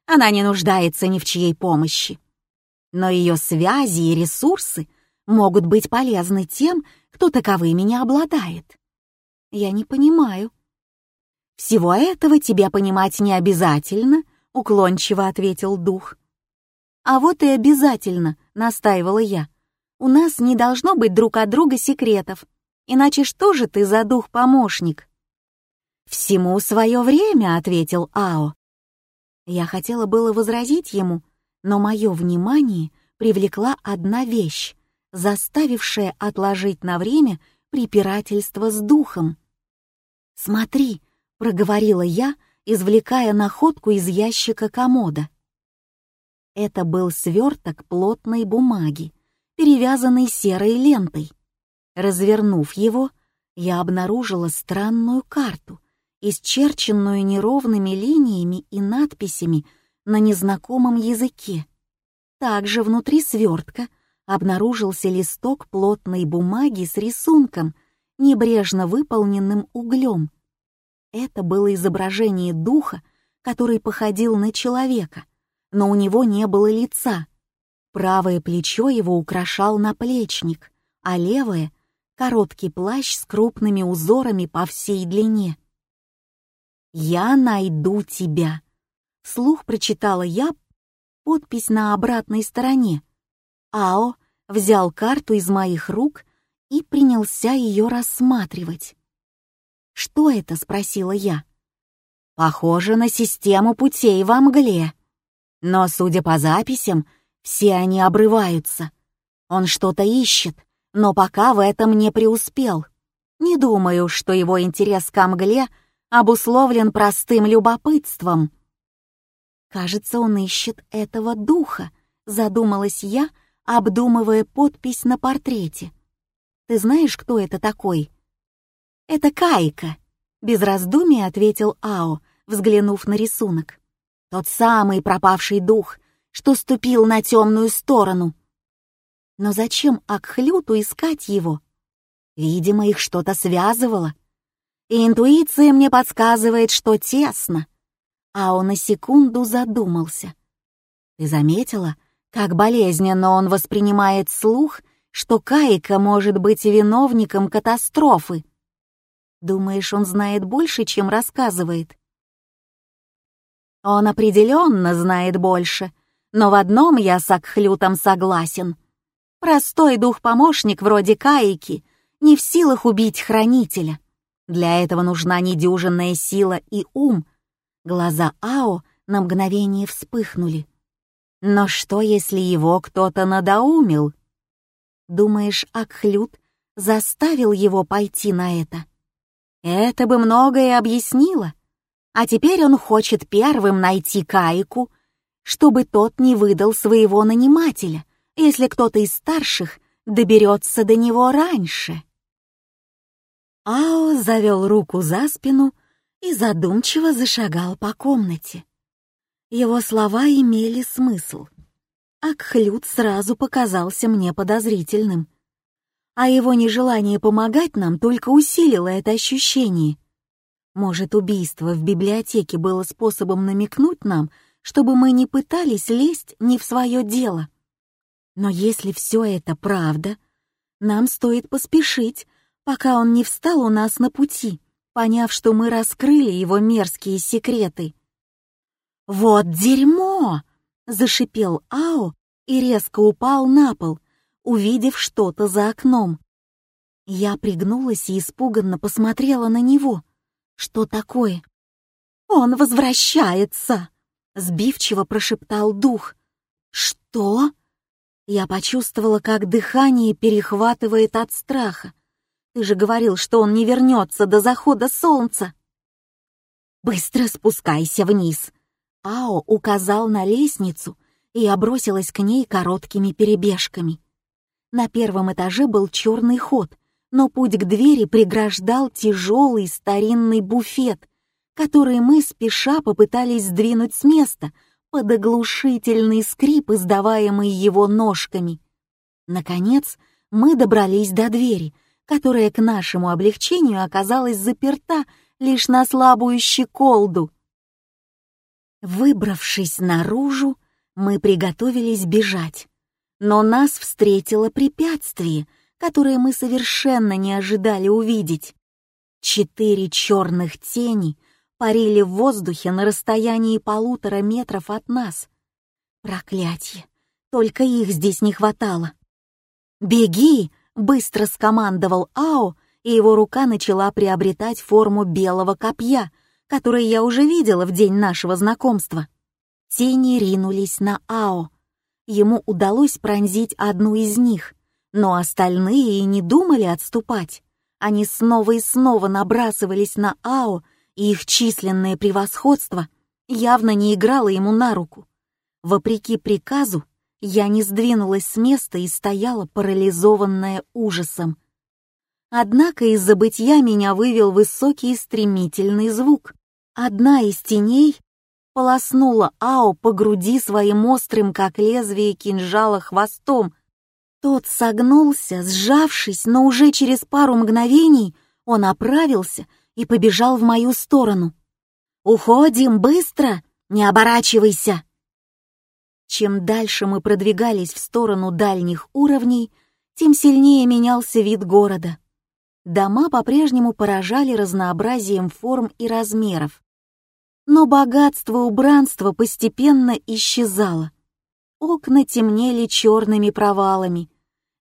она не нуждается ни в чьей помощи. Но ее связи и ресурсы могут быть полезны тем, кто таковыми не обладает. Я не понимаю. Всего этого тебе понимать не обязательно, уклончиво ответил дух. А вот и обязательно, настаивала я. У нас не должно быть друг от друга секретов. Иначе что же ты за дух-помощник? «Всему свое время», — ответил Ао. Я хотела было возразить ему, но мое внимание привлекла одна вещь, заставившая отложить на время препирательство с духом. «Смотри», — проговорила я, извлекая находку из ящика комода. Это был сверток плотной бумаги, перевязанный серой лентой. Развернув его, я обнаружила странную карту, исчерченную неровными линиями и надписями на незнакомом языке. Также внутри свертка обнаружился листок плотной бумаги с рисунком, небрежно выполненным углем. Это было изображение духа, который походил на человека, но у него не было лица. Правое плечо его украшал наплечник, а левое — короткий плащ с крупными узорами по всей длине. «Я найду тебя», — вслух прочитала я подпись на обратной стороне. Ао взял карту из моих рук и принялся ее рассматривать. «Что это?» — спросила я. «Похоже на систему путей во мгле. Но, судя по записям, все они обрываются. Он что-то ищет, но пока в этом не преуспел. Не думаю, что его интерес к мгле обусловлен простым любопытством». «Кажется, он ищет этого духа», — задумалась я, обдумывая подпись на портрете. «Ты знаешь, кто это такой?» «Это Кайка», — без раздумий ответил Ао, взглянув на рисунок. «Тот самый пропавший дух, что ступил на темную сторону». Но зачем Акхлюту искать его? Видимо, их что-то связывало. И интуиция мне подсказывает, что тесно. Ао на секунду задумался. «Ты заметила, как болезненно он воспринимает слух, что Кайка может быть виновником катастрофы? Думаешь, он знает больше, чем рассказывает?» «Он определенно знает больше, но в одном я с Акхлютом согласен. Простой дух-помощник вроде Кайки не в силах убить хранителя. Для этого нужна недюжинная сила и ум, Глаза Ао на мгновение вспыхнули. Но что, если его кто-то надоумил? Думаешь, Акхлют заставил его пойти на это? Это бы многое объяснило. А теперь он хочет первым найти Кайку, чтобы тот не выдал своего нанимателя, если кто-то из старших доберется до него раньше. Ао завел руку за спину и задумчиво зашагал по комнате. Его слова имели смысл. Акхлют сразу показался мне подозрительным, а его нежелание помогать нам только усилило это ощущение. Может, убийство в библиотеке было способом намекнуть нам, чтобы мы не пытались лезть не в свое дело. Но если все это правда, нам стоит поспешить, пока он не встал у нас на пути поняв, что мы раскрыли его мерзкие секреты. «Вот дерьмо!» — зашипел Ао и резко упал на пол, увидев что-то за окном. Я пригнулась и испуганно посмотрела на него. «Что такое?» «Он возвращается!» — сбивчиво прошептал дух. «Что?» Я почувствовала, как дыхание перехватывает от страха. Ты же говорил, что он не вернется до захода солнца. Быстро спускайся вниз. Ао указал на лестницу, и я бросилась к ней короткими перебежками. На первом этаже был черный ход, но путь к двери преграждал тяжелый старинный буфет, который мы спеша попытались сдвинуть с места под оглушительный скрип, издаваемый его ножками. Наконец, мы добрались до двери, которая к нашему облегчению оказалась заперта лишь на слабую щеколду. Выбравшись наружу, мы приготовились бежать. Но нас встретило препятствие, которое мы совершенно не ожидали увидеть. Четыре черных тени парили в воздухе на расстоянии полутора метров от нас. Проклятье! Только их здесь не хватало. «Беги!» — быстро скомандовал Ао, и его рука начала приобретать форму белого копья, которое я уже видела в день нашего знакомства. Тени ринулись на Ао. Ему удалось пронзить одну из них, но остальные и не думали отступать. Они снова и снова набрасывались на Ао, и их численное превосходство явно не играло ему на руку. Вопреки приказу, я не сдвинулась с места и стояла парализованная ужасом. Однако из забытья меня вывел высокий и стремительный звук. Одна из теней полоснула Ао по груди своим острым, как лезвие кинжала, хвостом. Тот согнулся, сжавшись, но уже через пару мгновений он оправился и побежал в мою сторону. «Уходим быстро! Не оборачивайся!» Чем дальше мы продвигались в сторону дальних уровней, тем сильнее менялся вид города. Дома по-прежнему поражали разнообразием форм и размеров. Но богатство убранства постепенно исчезало. Окна темнели черными провалами.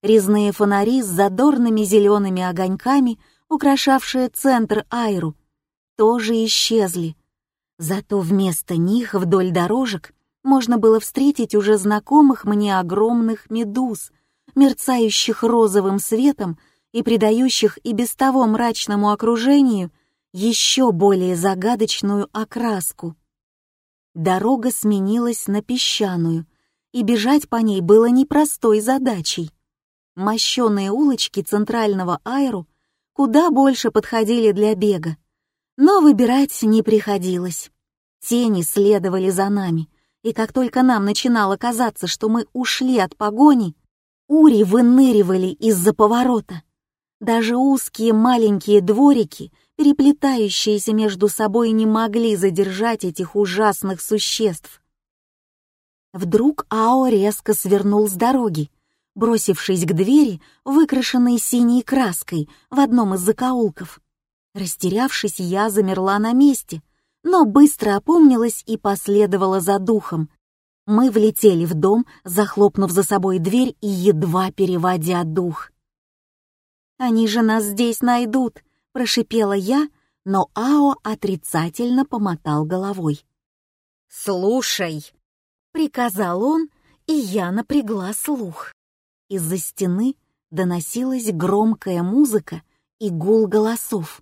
Резные фонари с задорными зелеными огоньками, украшавшие центр Айру, тоже исчезли. Зато вместо них вдоль дорожек можно было встретить уже знакомых мне огромных медуз, мерцающих розовым светом и придающих и без того мрачному окружению еще более загадочную окраску. Дорога сменилась на песчаную, и бежать по ней было непростой задачей. Мощеные улочки центрального аэру куда больше подходили для бега, но выбирать не приходилось. Тени следовали за нами — и как только нам начинало казаться, что мы ушли от погони, ури выныривали из-за поворота. Даже узкие маленькие дворики, переплетающиеся между собой, не могли задержать этих ужасных существ. Вдруг Ао резко свернул с дороги, бросившись к двери, выкрашенной синей краской в одном из закоулков. Растерявшись, я замерла на месте, но быстро опомнилась и последовала за духом. Мы влетели в дом, захлопнув за собой дверь и едва переводя дух. «Они же нас здесь найдут!» — прошипела я, но Ао отрицательно помотал головой. «Слушай!» — приказал он, и я напрягла слух. Из-за стены доносилась громкая музыка и гул голосов.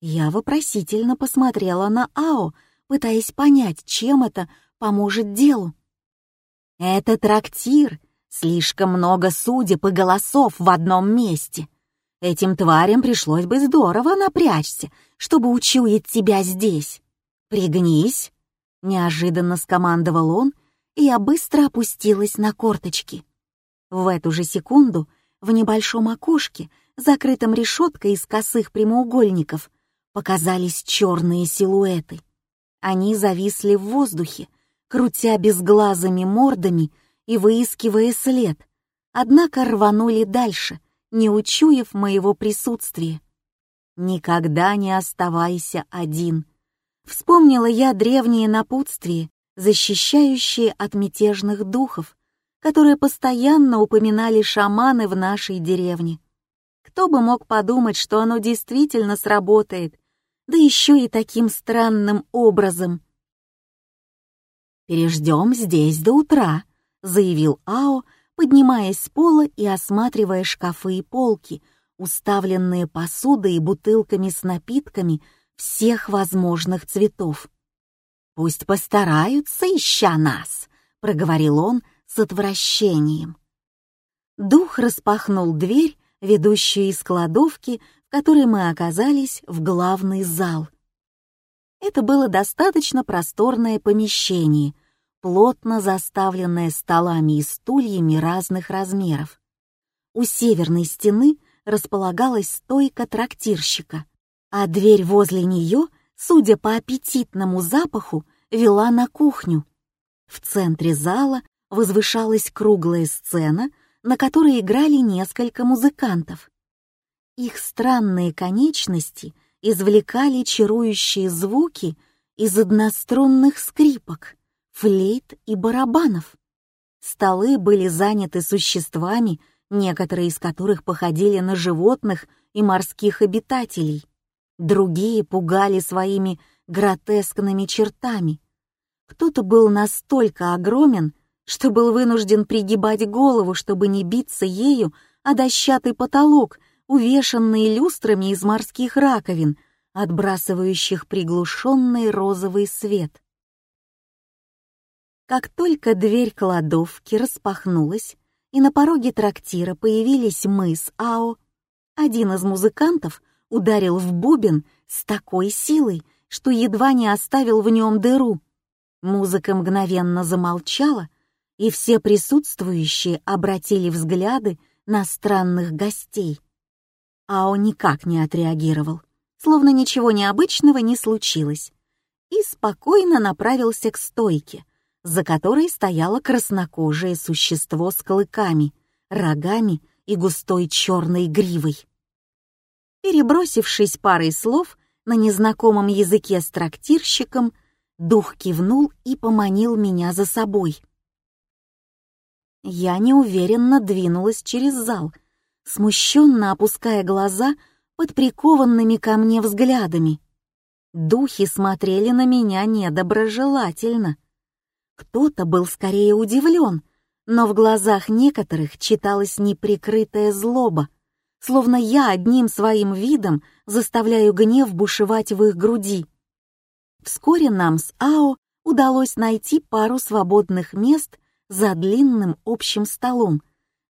Я вопросительно посмотрела на Ао, пытаясь понять, чем это поможет делу. «Это трактир. Слишком много судеб и голосов в одном месте. Этим тварям пришлось бы здорово напрячься, чтобы учуять тебя здесь. Пригнись!» — неожиданно скомандовал он, и я быстро опустилась на корточки. В эту же секунду в небольшом окошке, закрытом решеткой из косых прямоугольников, показались черные силуэты. Они зависли в воздухе, крутя безглазыми мордами и выискивая след, однако рванули дальше, не учуяв моего присутствия. «Никогда не оставайся один», — вспомнила я древние напутствия, защищающие от мятежных духов, которые постоянно упоминали шаманы в нашей деревне. Кто бы мог подумать, что оно действительно сработает, да еще и таким странным образом. «Переждем здесь до утра», — заявил Ао, поднимаясь с пола и осматривая шкафы и полки, уставленные посудой и бутылками с напитками всех возможных цветов. «Пусть постараются, ища нас», — проговорил он с отвращением. Дух распахнул дверь, ведущую из кладовки, которой мы оказались, в главный зал. Это было достаточно просторное помещение, плотно заставленное столами и стульями разных размеров. У северной стены располагалась стойка трактирщика, а дверь возле нее, судя по аппетитному запаху, вела на кухню. В центре зала возвышалась круглая сцена, на которой играли несколько музыкантов. Их странные конечности извлекали чарующие звуки из однострунных скрипок, флейт и барабанов. Столы были заняты существами, некоторые из которых походили на животных и морских обитателей. Другие пугали своими гротескными чертами. Кто-то был настолько огромен, что был вынужден пригибать голову, чтобы не биться ею о дощатый потолок, увешанный люстрами из морских раковин, отбрасывающих приглушенный розовый свет. Как только дверь кладовки распахнулась, и на пороге трактира появились мы с Ао, один из музыкантов ударил в бубен с такой силой, что едва не оставил в нем дыру. Музыка мгновенно замолчала, и все присутствующие обратили взгляды на странных гостей. Ао никак не отреагировал, словно ничего необычного не случилось, и спокойно направился к стойке, за которой стояло краснокожее существо с клыками, рогами и густой черной гривой. Перебросившись парой слов на незнакомом языке с трактирщиком, дух кивнул и поманил меня за собой — я неуверенно двинулась через зал, смущенно опуская глаза под прикованными ко мне взглядами. Духи смотрели на меня недоброжелательно. Кто-то был скорее удивлен, но в глазах некоторых читалась неприкрытая злоба, словно я одним своим видом заставляю гнев бушевать в их груди. Вскоре нам с Ао удалось найти пару свободных мест за длинным общим столом,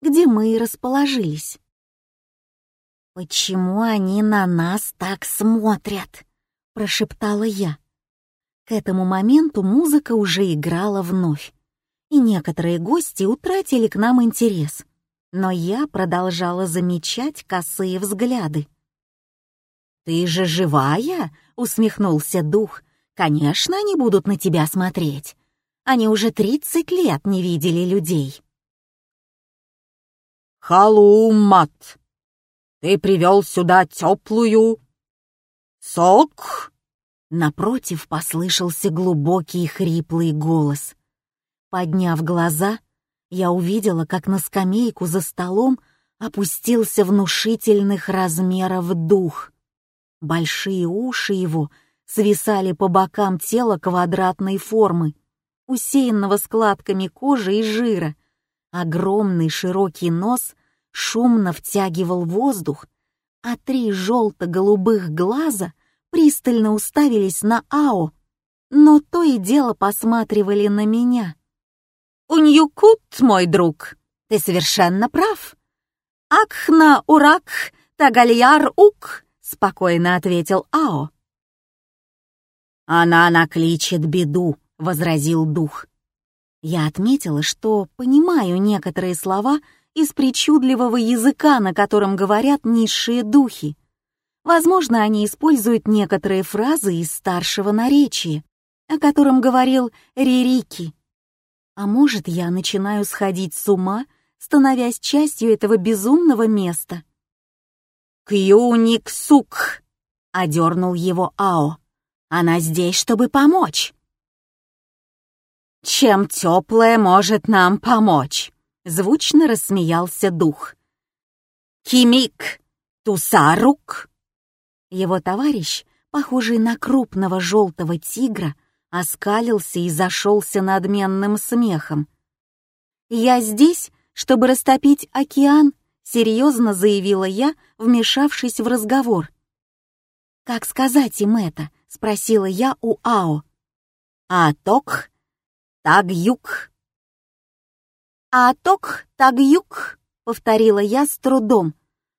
где мы и расположились. «Почему они на нас так смотрят?» — прошептала я. К этому моменту музыка уже играла вновь, и некоторые гости утратили к нам интерес, но я продолжала замечать косые взгляды. «Ты же живая?» — усмехнулся дух. «Конечно, они будут на тебя смотреть. Они уже тридцать лет не видели людей. «Халумат, ты привел сюда теплую сок?» Напротив послышался глубокий хриплый голос. Подняв глаза, я увидела, как на скамейку за столом опустился внушительных размеров дух. Большие уши его свисали по бокам тела квадратной формы, усеянного складками кожи и жира. Огромный широкий нос шумно втягивал воздух, а три желто-голубых глаза пристально уставились на Ао, но то и дело посматривали на меня. «Уньюкут, мой друг, ты совершенно прав. Акхна урак тагальяр ук», — спокойно ответил Ао. «Она накличет беду», — возразил дух. Я отметила, что понимаю некоторые слова из причудливого языка, на котором говорят низшие духи. Возможно, они используют некоторые фразы из старшего наречия, о котором говорил Рерики. А может, я начинаю сходить с ума, становясь частью этого безумного места? «Кьюник-сук!» — одернул его Ао. «Она здесь, чтобы помочь!» «Чем теплое может нам помочь?» — звучно рассмеялся дух. «Кимик! Тусарук!» Его товарищ, похожий на крупного желтого тигра, оскалился и зашелся надменным смехом. «Я здесь, чтобы растопить океан», — серьезно заявила я, вмешавшись в разговор. «Как сказать им это?» — спросила я у Ао. «Аток, тагюк». «Аток, тагюк», — повторила я с трудом.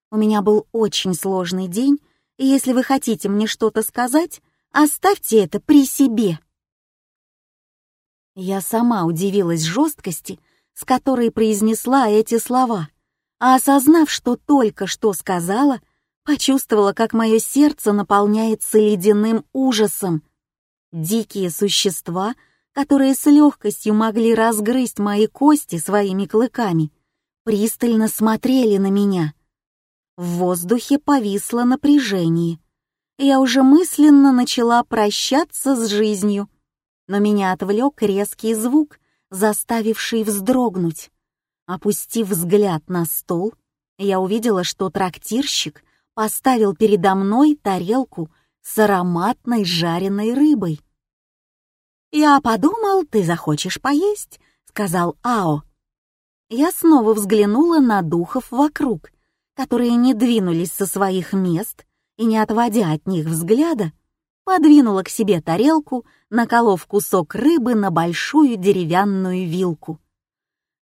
У меня был очень сложный день, и если вы хотите мне что-то сказать, оставьте это при себе. Я сама удивилась жесткости, с которой произнесла эти слова, а осознав, что только что сказала, почувствовала, как мое сердце наполняется ледяным ужасом. Дикие существа, которые с легкостью могли разгрызть мои кости своими клыками, пристально смотрели на меня. В воздухе повисло напряжение. Я уже мысленно начала прощаться с жизнью, но меня отвлек резкий звук, заставивший вздрогнуть. Опустив взгляд на стол, я увидела, что трактирщик поставил передо мной тарелку с ароматной жареной рыбой. «Я подумал, ты захочешь поесть», — сказал Ао. Я снова взглянула на духов вокруг, которые не двинулись со своих мест и, не отводя от них взгляда, подвинула к себе тарелку, наколов кусок рыбы на большую деревянную вилку.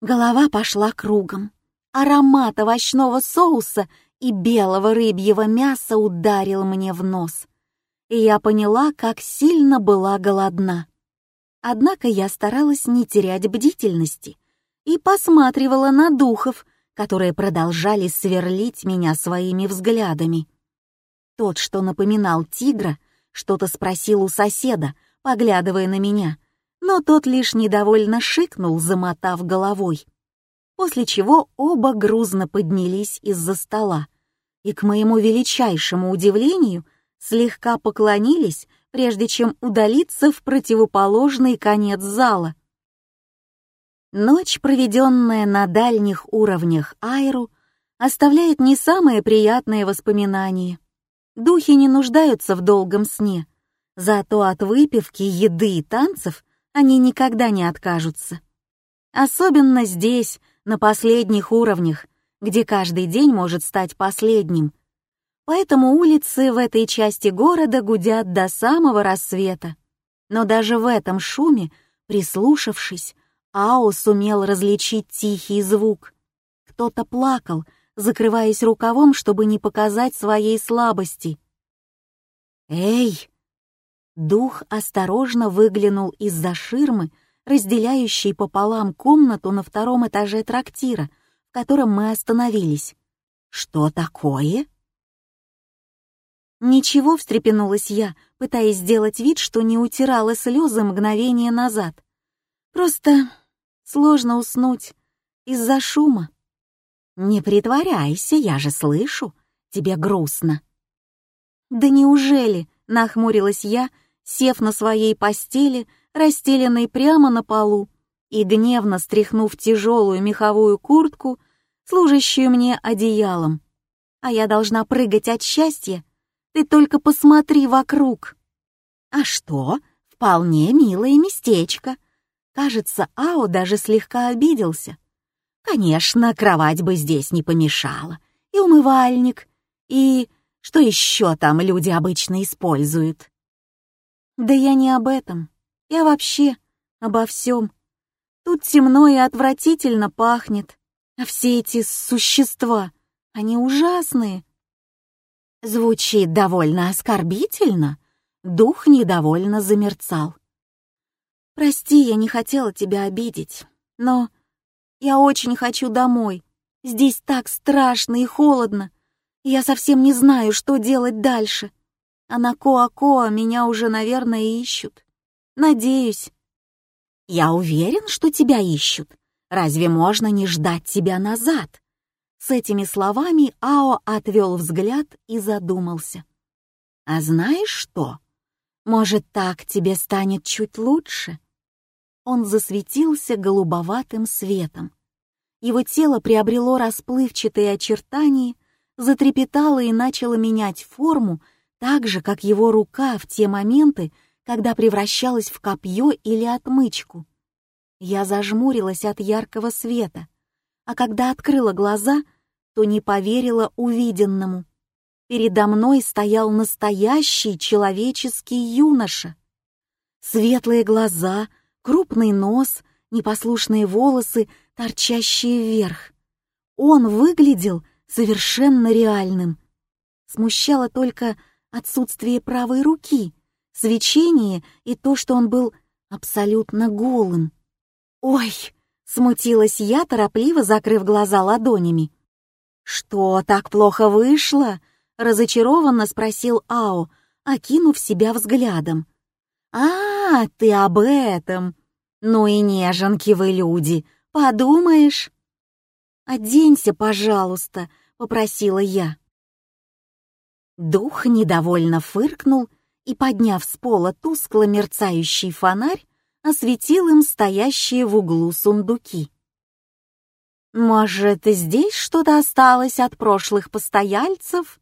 Голова пошла кругом. Аромат овощного соуса и белого рыбьего мяса ударил мне в нос. И я поняла, как сильно была голодна. Однако я старалась не терять бдительности и посматривала на духов, которые продолжали сверлить меня своими взглядами. Тот, что напоминал тигра, что-то спросил у соседа, поглядывая на меня, но тот лишь недовольно шикнул, замотав головой. После чего оба грузно поднялись из-за стола и, к моему величайшему удивлению, слегка поклонились, прежде чем удалиться в противоположный конец зала. Ночь, проведенная на дальних уровнях Айру, оставляет не самые приятные воспоминания. Духи не нуждаются в долгом сне, зато от выпивки, еды и танцев они никогда не откажутся. Особенно здесь, на последних уровнях, где каждый день может стать последним. Поэтому улицы в этой части города гудят до самого рассвета. Но даже в этом шуме, прислушавшись, Ао сумел различить тихий звук. Кто-то плакал, закрываясь рукавом, чтобы не показать своей слабости. «Эй!» Дух осторожно выглянул из-за ширмы, разделяющей пополам комнату на втором этаже трактира, в котором мы остановились. «Что такое?» «Ничего», — встрепенулась я, пытаясь сделать вид, что не утирала слезы мгновение назад. «Просто Сложно уснуть из-за шума. Не притворяйся, я же слышу. Тебе грустно. Да неужели, нахмурилась я, сев на своей постели, расстеленной прямо на полу, и гневно стряхнув тяжелую меховую куртку, служащую мне одеялом. А я должна прыгать от счастья? Ты только посмотри вокруг. А что? Вполне милое местечко. Кажется, Ао даже слегка обиделся. Конечно, кровать бы здесь не помешала. И умывальник, и что еще там люди обычно используют. Да я не об этом. Я вообще обо всем. Тут темно и отвратительно пахнет. А все эти существа, они ужасные. Звучит довольно оскорбительно. Дух недовольно замерцал. Прости, я не хотела тебя обидеть, но я очень хочу домой. Здесь так страшно и холодно. Я совсем не знаю, что делать дальше. А на Коа-Коа меня уже, наверное, ищут. Надеюсь. Я уверен, что тебя ищут. Разве можно не ждать тебя назад? С этими словами Ао отвел взгляд и задумался. А знаешь что? Может, так тебе станет чуть лучше? Он засветился голубоватым светом. Его тело приобрело расплывчатые очертания, затрепетало и начало менять форму, так же, как его рука в те моменты, когда превращалась в копье или отмычку. Я зажмурилась от яркого света, а когда открыла глаза, то не поверила увиденному. Передо мной стоял настоящий человеческий юноша. Светлые глаза, крупный нос, непослушные волосы, торчащие вверх. Он выглядел совершенно реальным. Смущало только отсутствие правой руки, свечение и то, что он был абсолютно голым. «Ой!» — смутилась я, торопливо закрыв глаза ладонями. «Что, так плохо вышло?» — разочарованно спросил Ао, окинув себя взглядом. «А, ты об этом! Ну и неженки вы люди, подумаешь!» «Оденься, пожалуйста», — попросила я. Дух недовольно фыркнул и, подняв с пола тускло мерцающий фонарь, осветил им стоящие в углу сундуки. «Может, здесь что-то осталось от прошлых постояльцев?»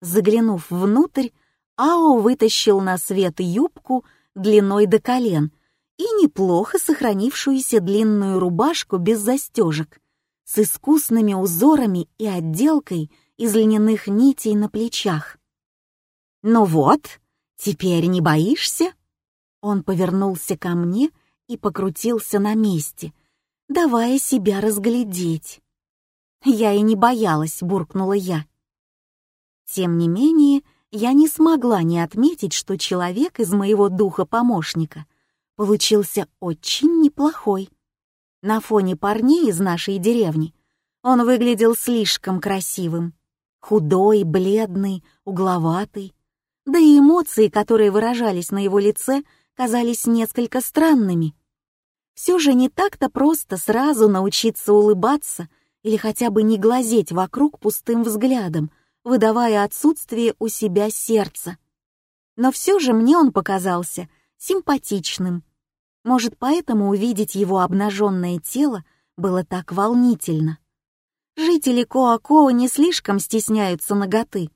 Заглянув внутрь, Ао вытащил на свет юбку длиной до колен и неплохо сохранившуюся длинную рубашку без застежек, с искусными узорами и отделкой из льняных нитей на плечах. «Ну вот, теперь не боишься?» Он повернулся ко мне и покрутился на месте, давая себя разглядеть. «Я и не боялась», — буркнула я. Тем не менее, я не смогла не отметить, что человек из моего духа-помощника получился очень неплохой. На фоне парней из нашей деревни он выглядел слишком красивым. Худой, бледный, угловатый. Да и эмоции, которые выражались на его лице, казались несколько странными. Все же не так-то просто сразу научиться улыбаться или хотя бы не глазеть вокруг пустым взглядом, выдавая отсутствие у себя сердца. Но все же мне он показался симпатичным, может, поэтому увидеть его обнаженное тело было так волнительно. Жители Коакоа не слишком стесняются наготы.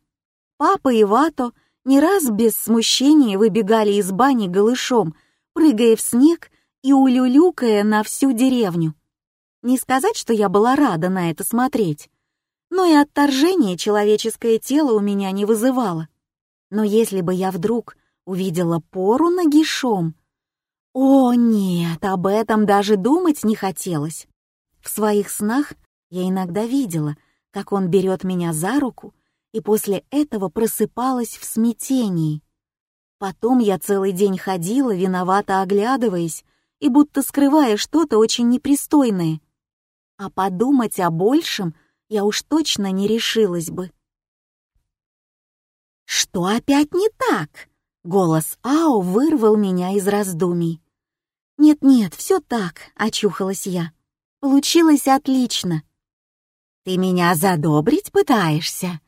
Папа и Вато не раз без смущения выбегали из бани голышом, прыгая в снег и улюлюкая на всю деревню. Не сказать, что я была рада на это смотреть, но и отторжение человеческое тело у меня не вызывало. Но если бы я вдруг увидела пору нагишом, о, нет, об этом даже думать не хотелось. В своих снах я иногда видела, как он берет меня за руку, и после этого просыпалась в смятении. Потом я целый день ходила, виновато оглядываясь, и будто скрывая что-то очень непристойное. А подумать о большем я уж точно не решилась бы. «Что опять не так?» Голос Ао вырвал меня из раздумий. «Нет-нет, все так», — очухалась я. «Получилось отлично». «Ты меня задобрить пытаешься?»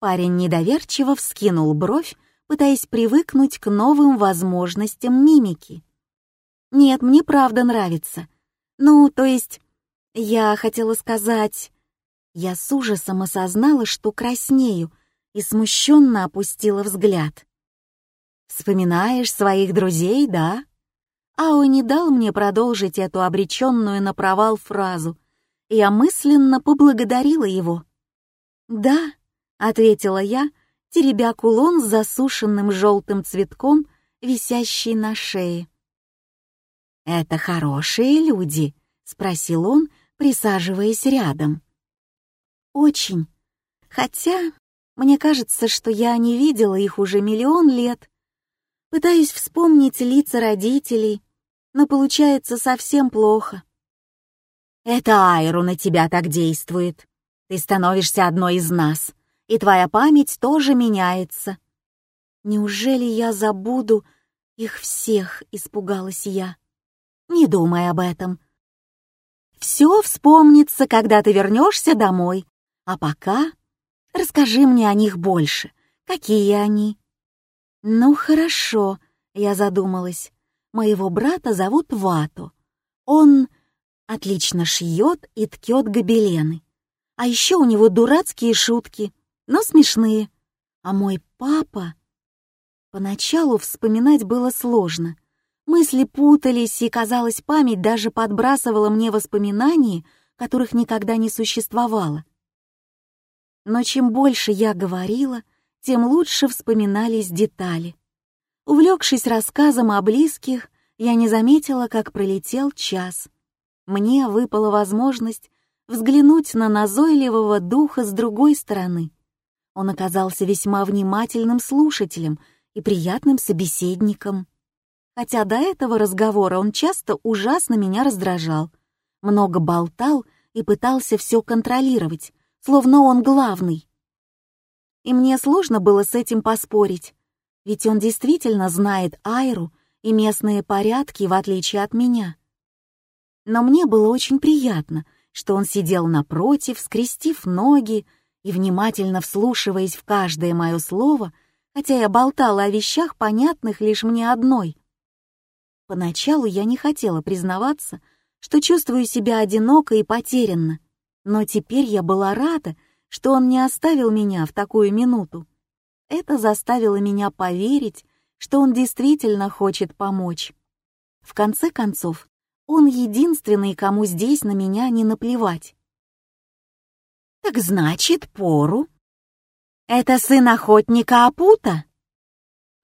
Парень недоверчиво вскинул бровь, пытаясь привыкнуть к новым возможностям мимики. «Нет, мне правда нравится. Ну, то есть, я хотела сказать...» Я с ужасом осознала, что краснею, и смущенно опустила взгляд. «Вспоминаешь своих друзей, да?» Ао не дал мне продолжить эту обреченную на провал фразу, я мысленно поблагодарила его. «Да», — ответила я, теребя кулон с засушенным желтым цветком, висящий на шее. «Это хорошие люди?» — спросил он, присаживаясь рядом. «Очень. Хотя, мне кажется, что я не видела их уже миллион лет. Пытаюсь вспомнить лица родителей, но получается совсем плохо. Это Айру на тебя так действует. Ты становишься одной из нас, и твоя память тоже меняется. Неужели я забуду их всех, испугалась я. Не думай об этом. Все вспомнится, когда ты вернешься домой. А пока расскажи мне о них больше. Какие они? Ну хорошо, я задумалась. Моего брата зовут Вато. Он отлично шьет и ткет гобелены. А еще у него дурацкие шутки, но смешные. А мой папа... Поначалу вспоминать было сложно. Мысли путались, и, казалось, память даже подбрасывала мне воспоминания, которых никогда не существовало. Но чем больше я говорила, тем лучше вспоминались детали. Увлекшись рассказом о близких, я не заметила, как пролетел час. Мне выпала возможность взглянуть на назойливого духа с другой стороны. Он оказался весьма внимательным слушателем и приятным собеседником. Хотя до этого разговора он часто ужасно меня раздражал, много болтал и пытался все контролировать, словно он главный. И мне сложно было с этим поспорить, ведь он действительно знает Айру и местные порядки, в отличие от меня. Но мне было очень приятно, что он сидел напротив, скрестив ноги и внимательно вслушиваясь в каждое мое слово, хотя я болтала о вещах, понятных лишь мне одной. Поначалу я не хотела признаваться, что чувствую себя одиноко и потерянно, но теперь я была рада, что он не оставил меня в такую минуту. Это заставило меня поверить, что он действительно хочет помочь. В конце концов, он единственный, кому здесь на меня не наплевать. Так значит, Пору? Это сын охотника Апута?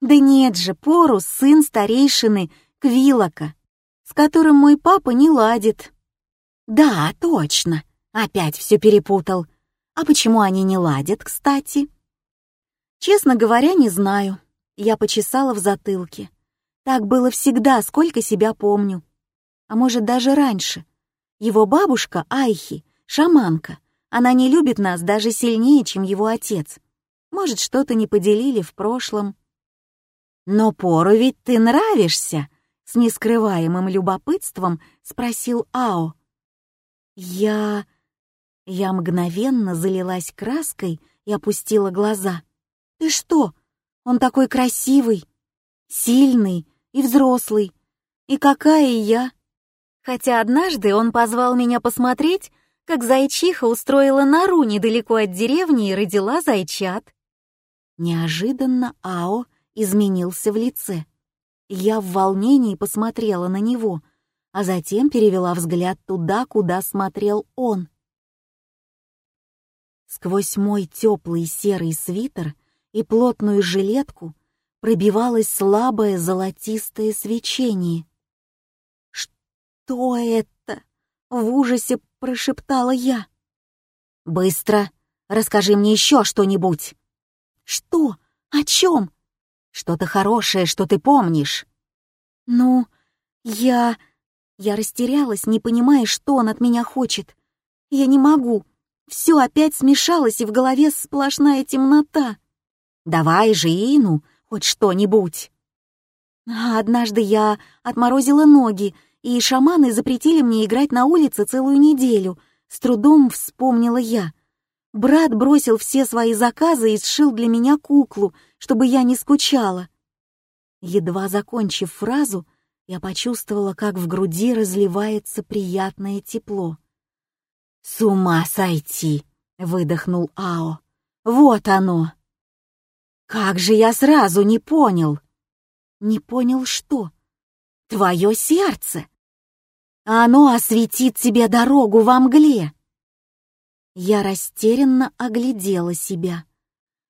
Да нет же, Пору — сын старейшины Квилока, с которым мой папа не ладит. Да, точно, опять все перепутал. А почему они не ладят, кстати? Честно говоря, не знаю. Я почесала в затылке. Так было всегда, сколько себя помню а может даже раньше. Его бабушка Айхи, шаманка, она не любит нас даже сильнее, чем его отец. Может, что-то не поделили в прошлом. «Но Пору ведь ты нравишься!» — с нескрываемым любопытством спросил Ао. «Я...» Я мгновенно залилась краской и опустила глаза. «Ты что? Он такой красивый, сильный и взрослый. И какая я? Хотя однажды он позвал меня посмотреть, как зайчиха устроила нору недалеко от деревни и родила зайчат. Неожиданно Ао изменился в лице. Я в волнении посмотрела на него, а затем перевела взгляд туда, куда смотрел он. Сквозь мой теплый серый свитер и плотную жилетку пробивалось слабое золотистое свечение — «Что это?» — в ужасе прошептала я. «Быстро! Расскажи мне еще что-нибудь!» «Что? О чем?» «Что-то хорошее, что ты помнишь!» «Ну, я...» Я растерялась, не понимая, что он от меня хочет. «Я не могу. Все опять смешалось, и в голове сплошная темнота». «Давай же, Ину, хоть что-нибудь!» Однажды я отморозила ноги и шаманы запретили мне играть на улице целую неделю, с трудом вспомнила я. Брат бросил все свои заказы и сшил для меня куклу, чтобы я не скучала. Едва закончив фразу, я почувствовала, как в груди разливается приятное тепло. «С ума сойти!» — выдохнул Ао. «Вот оно!» «Как же я сразу не понял!» «Не понял что?» «Твое сердце!» Оно осветит тебе дорогу во мгле. Я растерянно оглядела себя,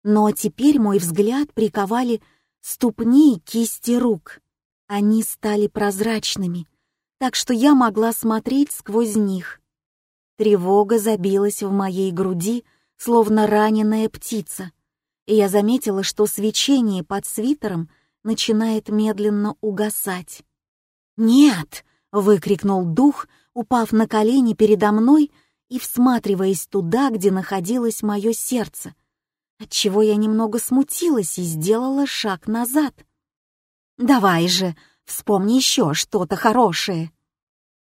но теперь мой взгляд приковали ступни и кисти рук. Они стали прозрачными, так что я могла смотреть сквозь них. Тревога забилась в моей груди, словно раненая птица, и я заметила, что свечение под свитером начинает медленно угасать. «Нет!» — выкрикнул дух, упав на колени передо мной и всматриваясь туда, где находилось мое сердце, отчего я немного смутилась и сделала шаг назад. «Давай же, вспомни еще что-то хорошее!»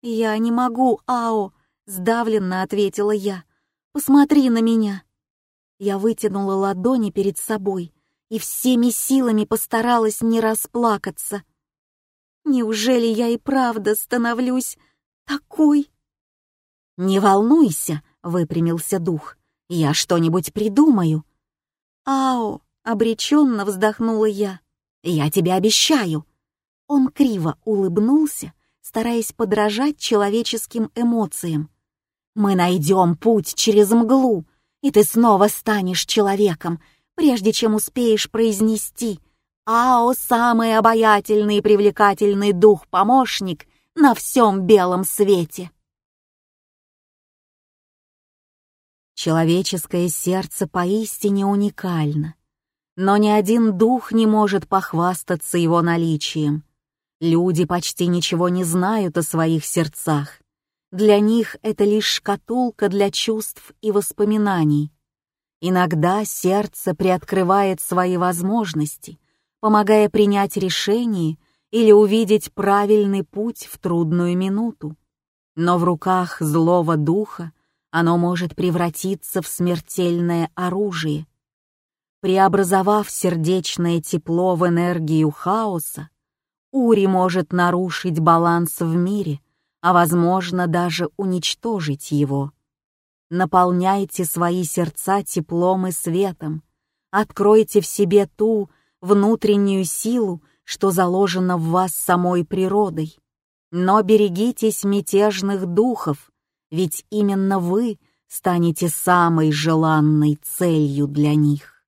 «Я не могу, Ао!» — сдавленно ответила я. «Посмотри на меня!» Я вытянула ладони перед собой и всеми силами постаралась не расплакаться. Неужели я и правда становлюсь такой? Не волнуйся, выпрямился дух. Я что-нибудь придумаю. Ао, обреченно вздохнула я. Я тебе обещаю. Он криво улыбнулся, стараясь подражать человеческим эмоциям. Мы найдем путь через мглу, и ты снова станешь человеком, прежде чем успеешь произнести «Ао — самый обаятельный и привлекательный дух-помощник на всем белом свете». Человеческое сердце поистине уникально, но ни один дух не может похвастаться его наличием. Люди почти ничего не знают о своих сердцах. Для них это лишь шкатулка для чувств и воспоминаний. Иногда сердце приоткрывает свои возможности, помогая принять решение или увидеть правильный путь в трудную минуту. Но в руках злого духа оно может превратиться в смертельное оружие. Преобразовав сердечное тепло в энергию хаоса, Ури может нарушить баланс в мире, а, возможно, даже уничтожить его. Наполняйте свои сердца теплом и светом, откройте в себе ту внутреннюю силу, что заложена в вас самой природой. Но берегитесь мятежных духов, ведь именно вы станете самой желанной целью для них.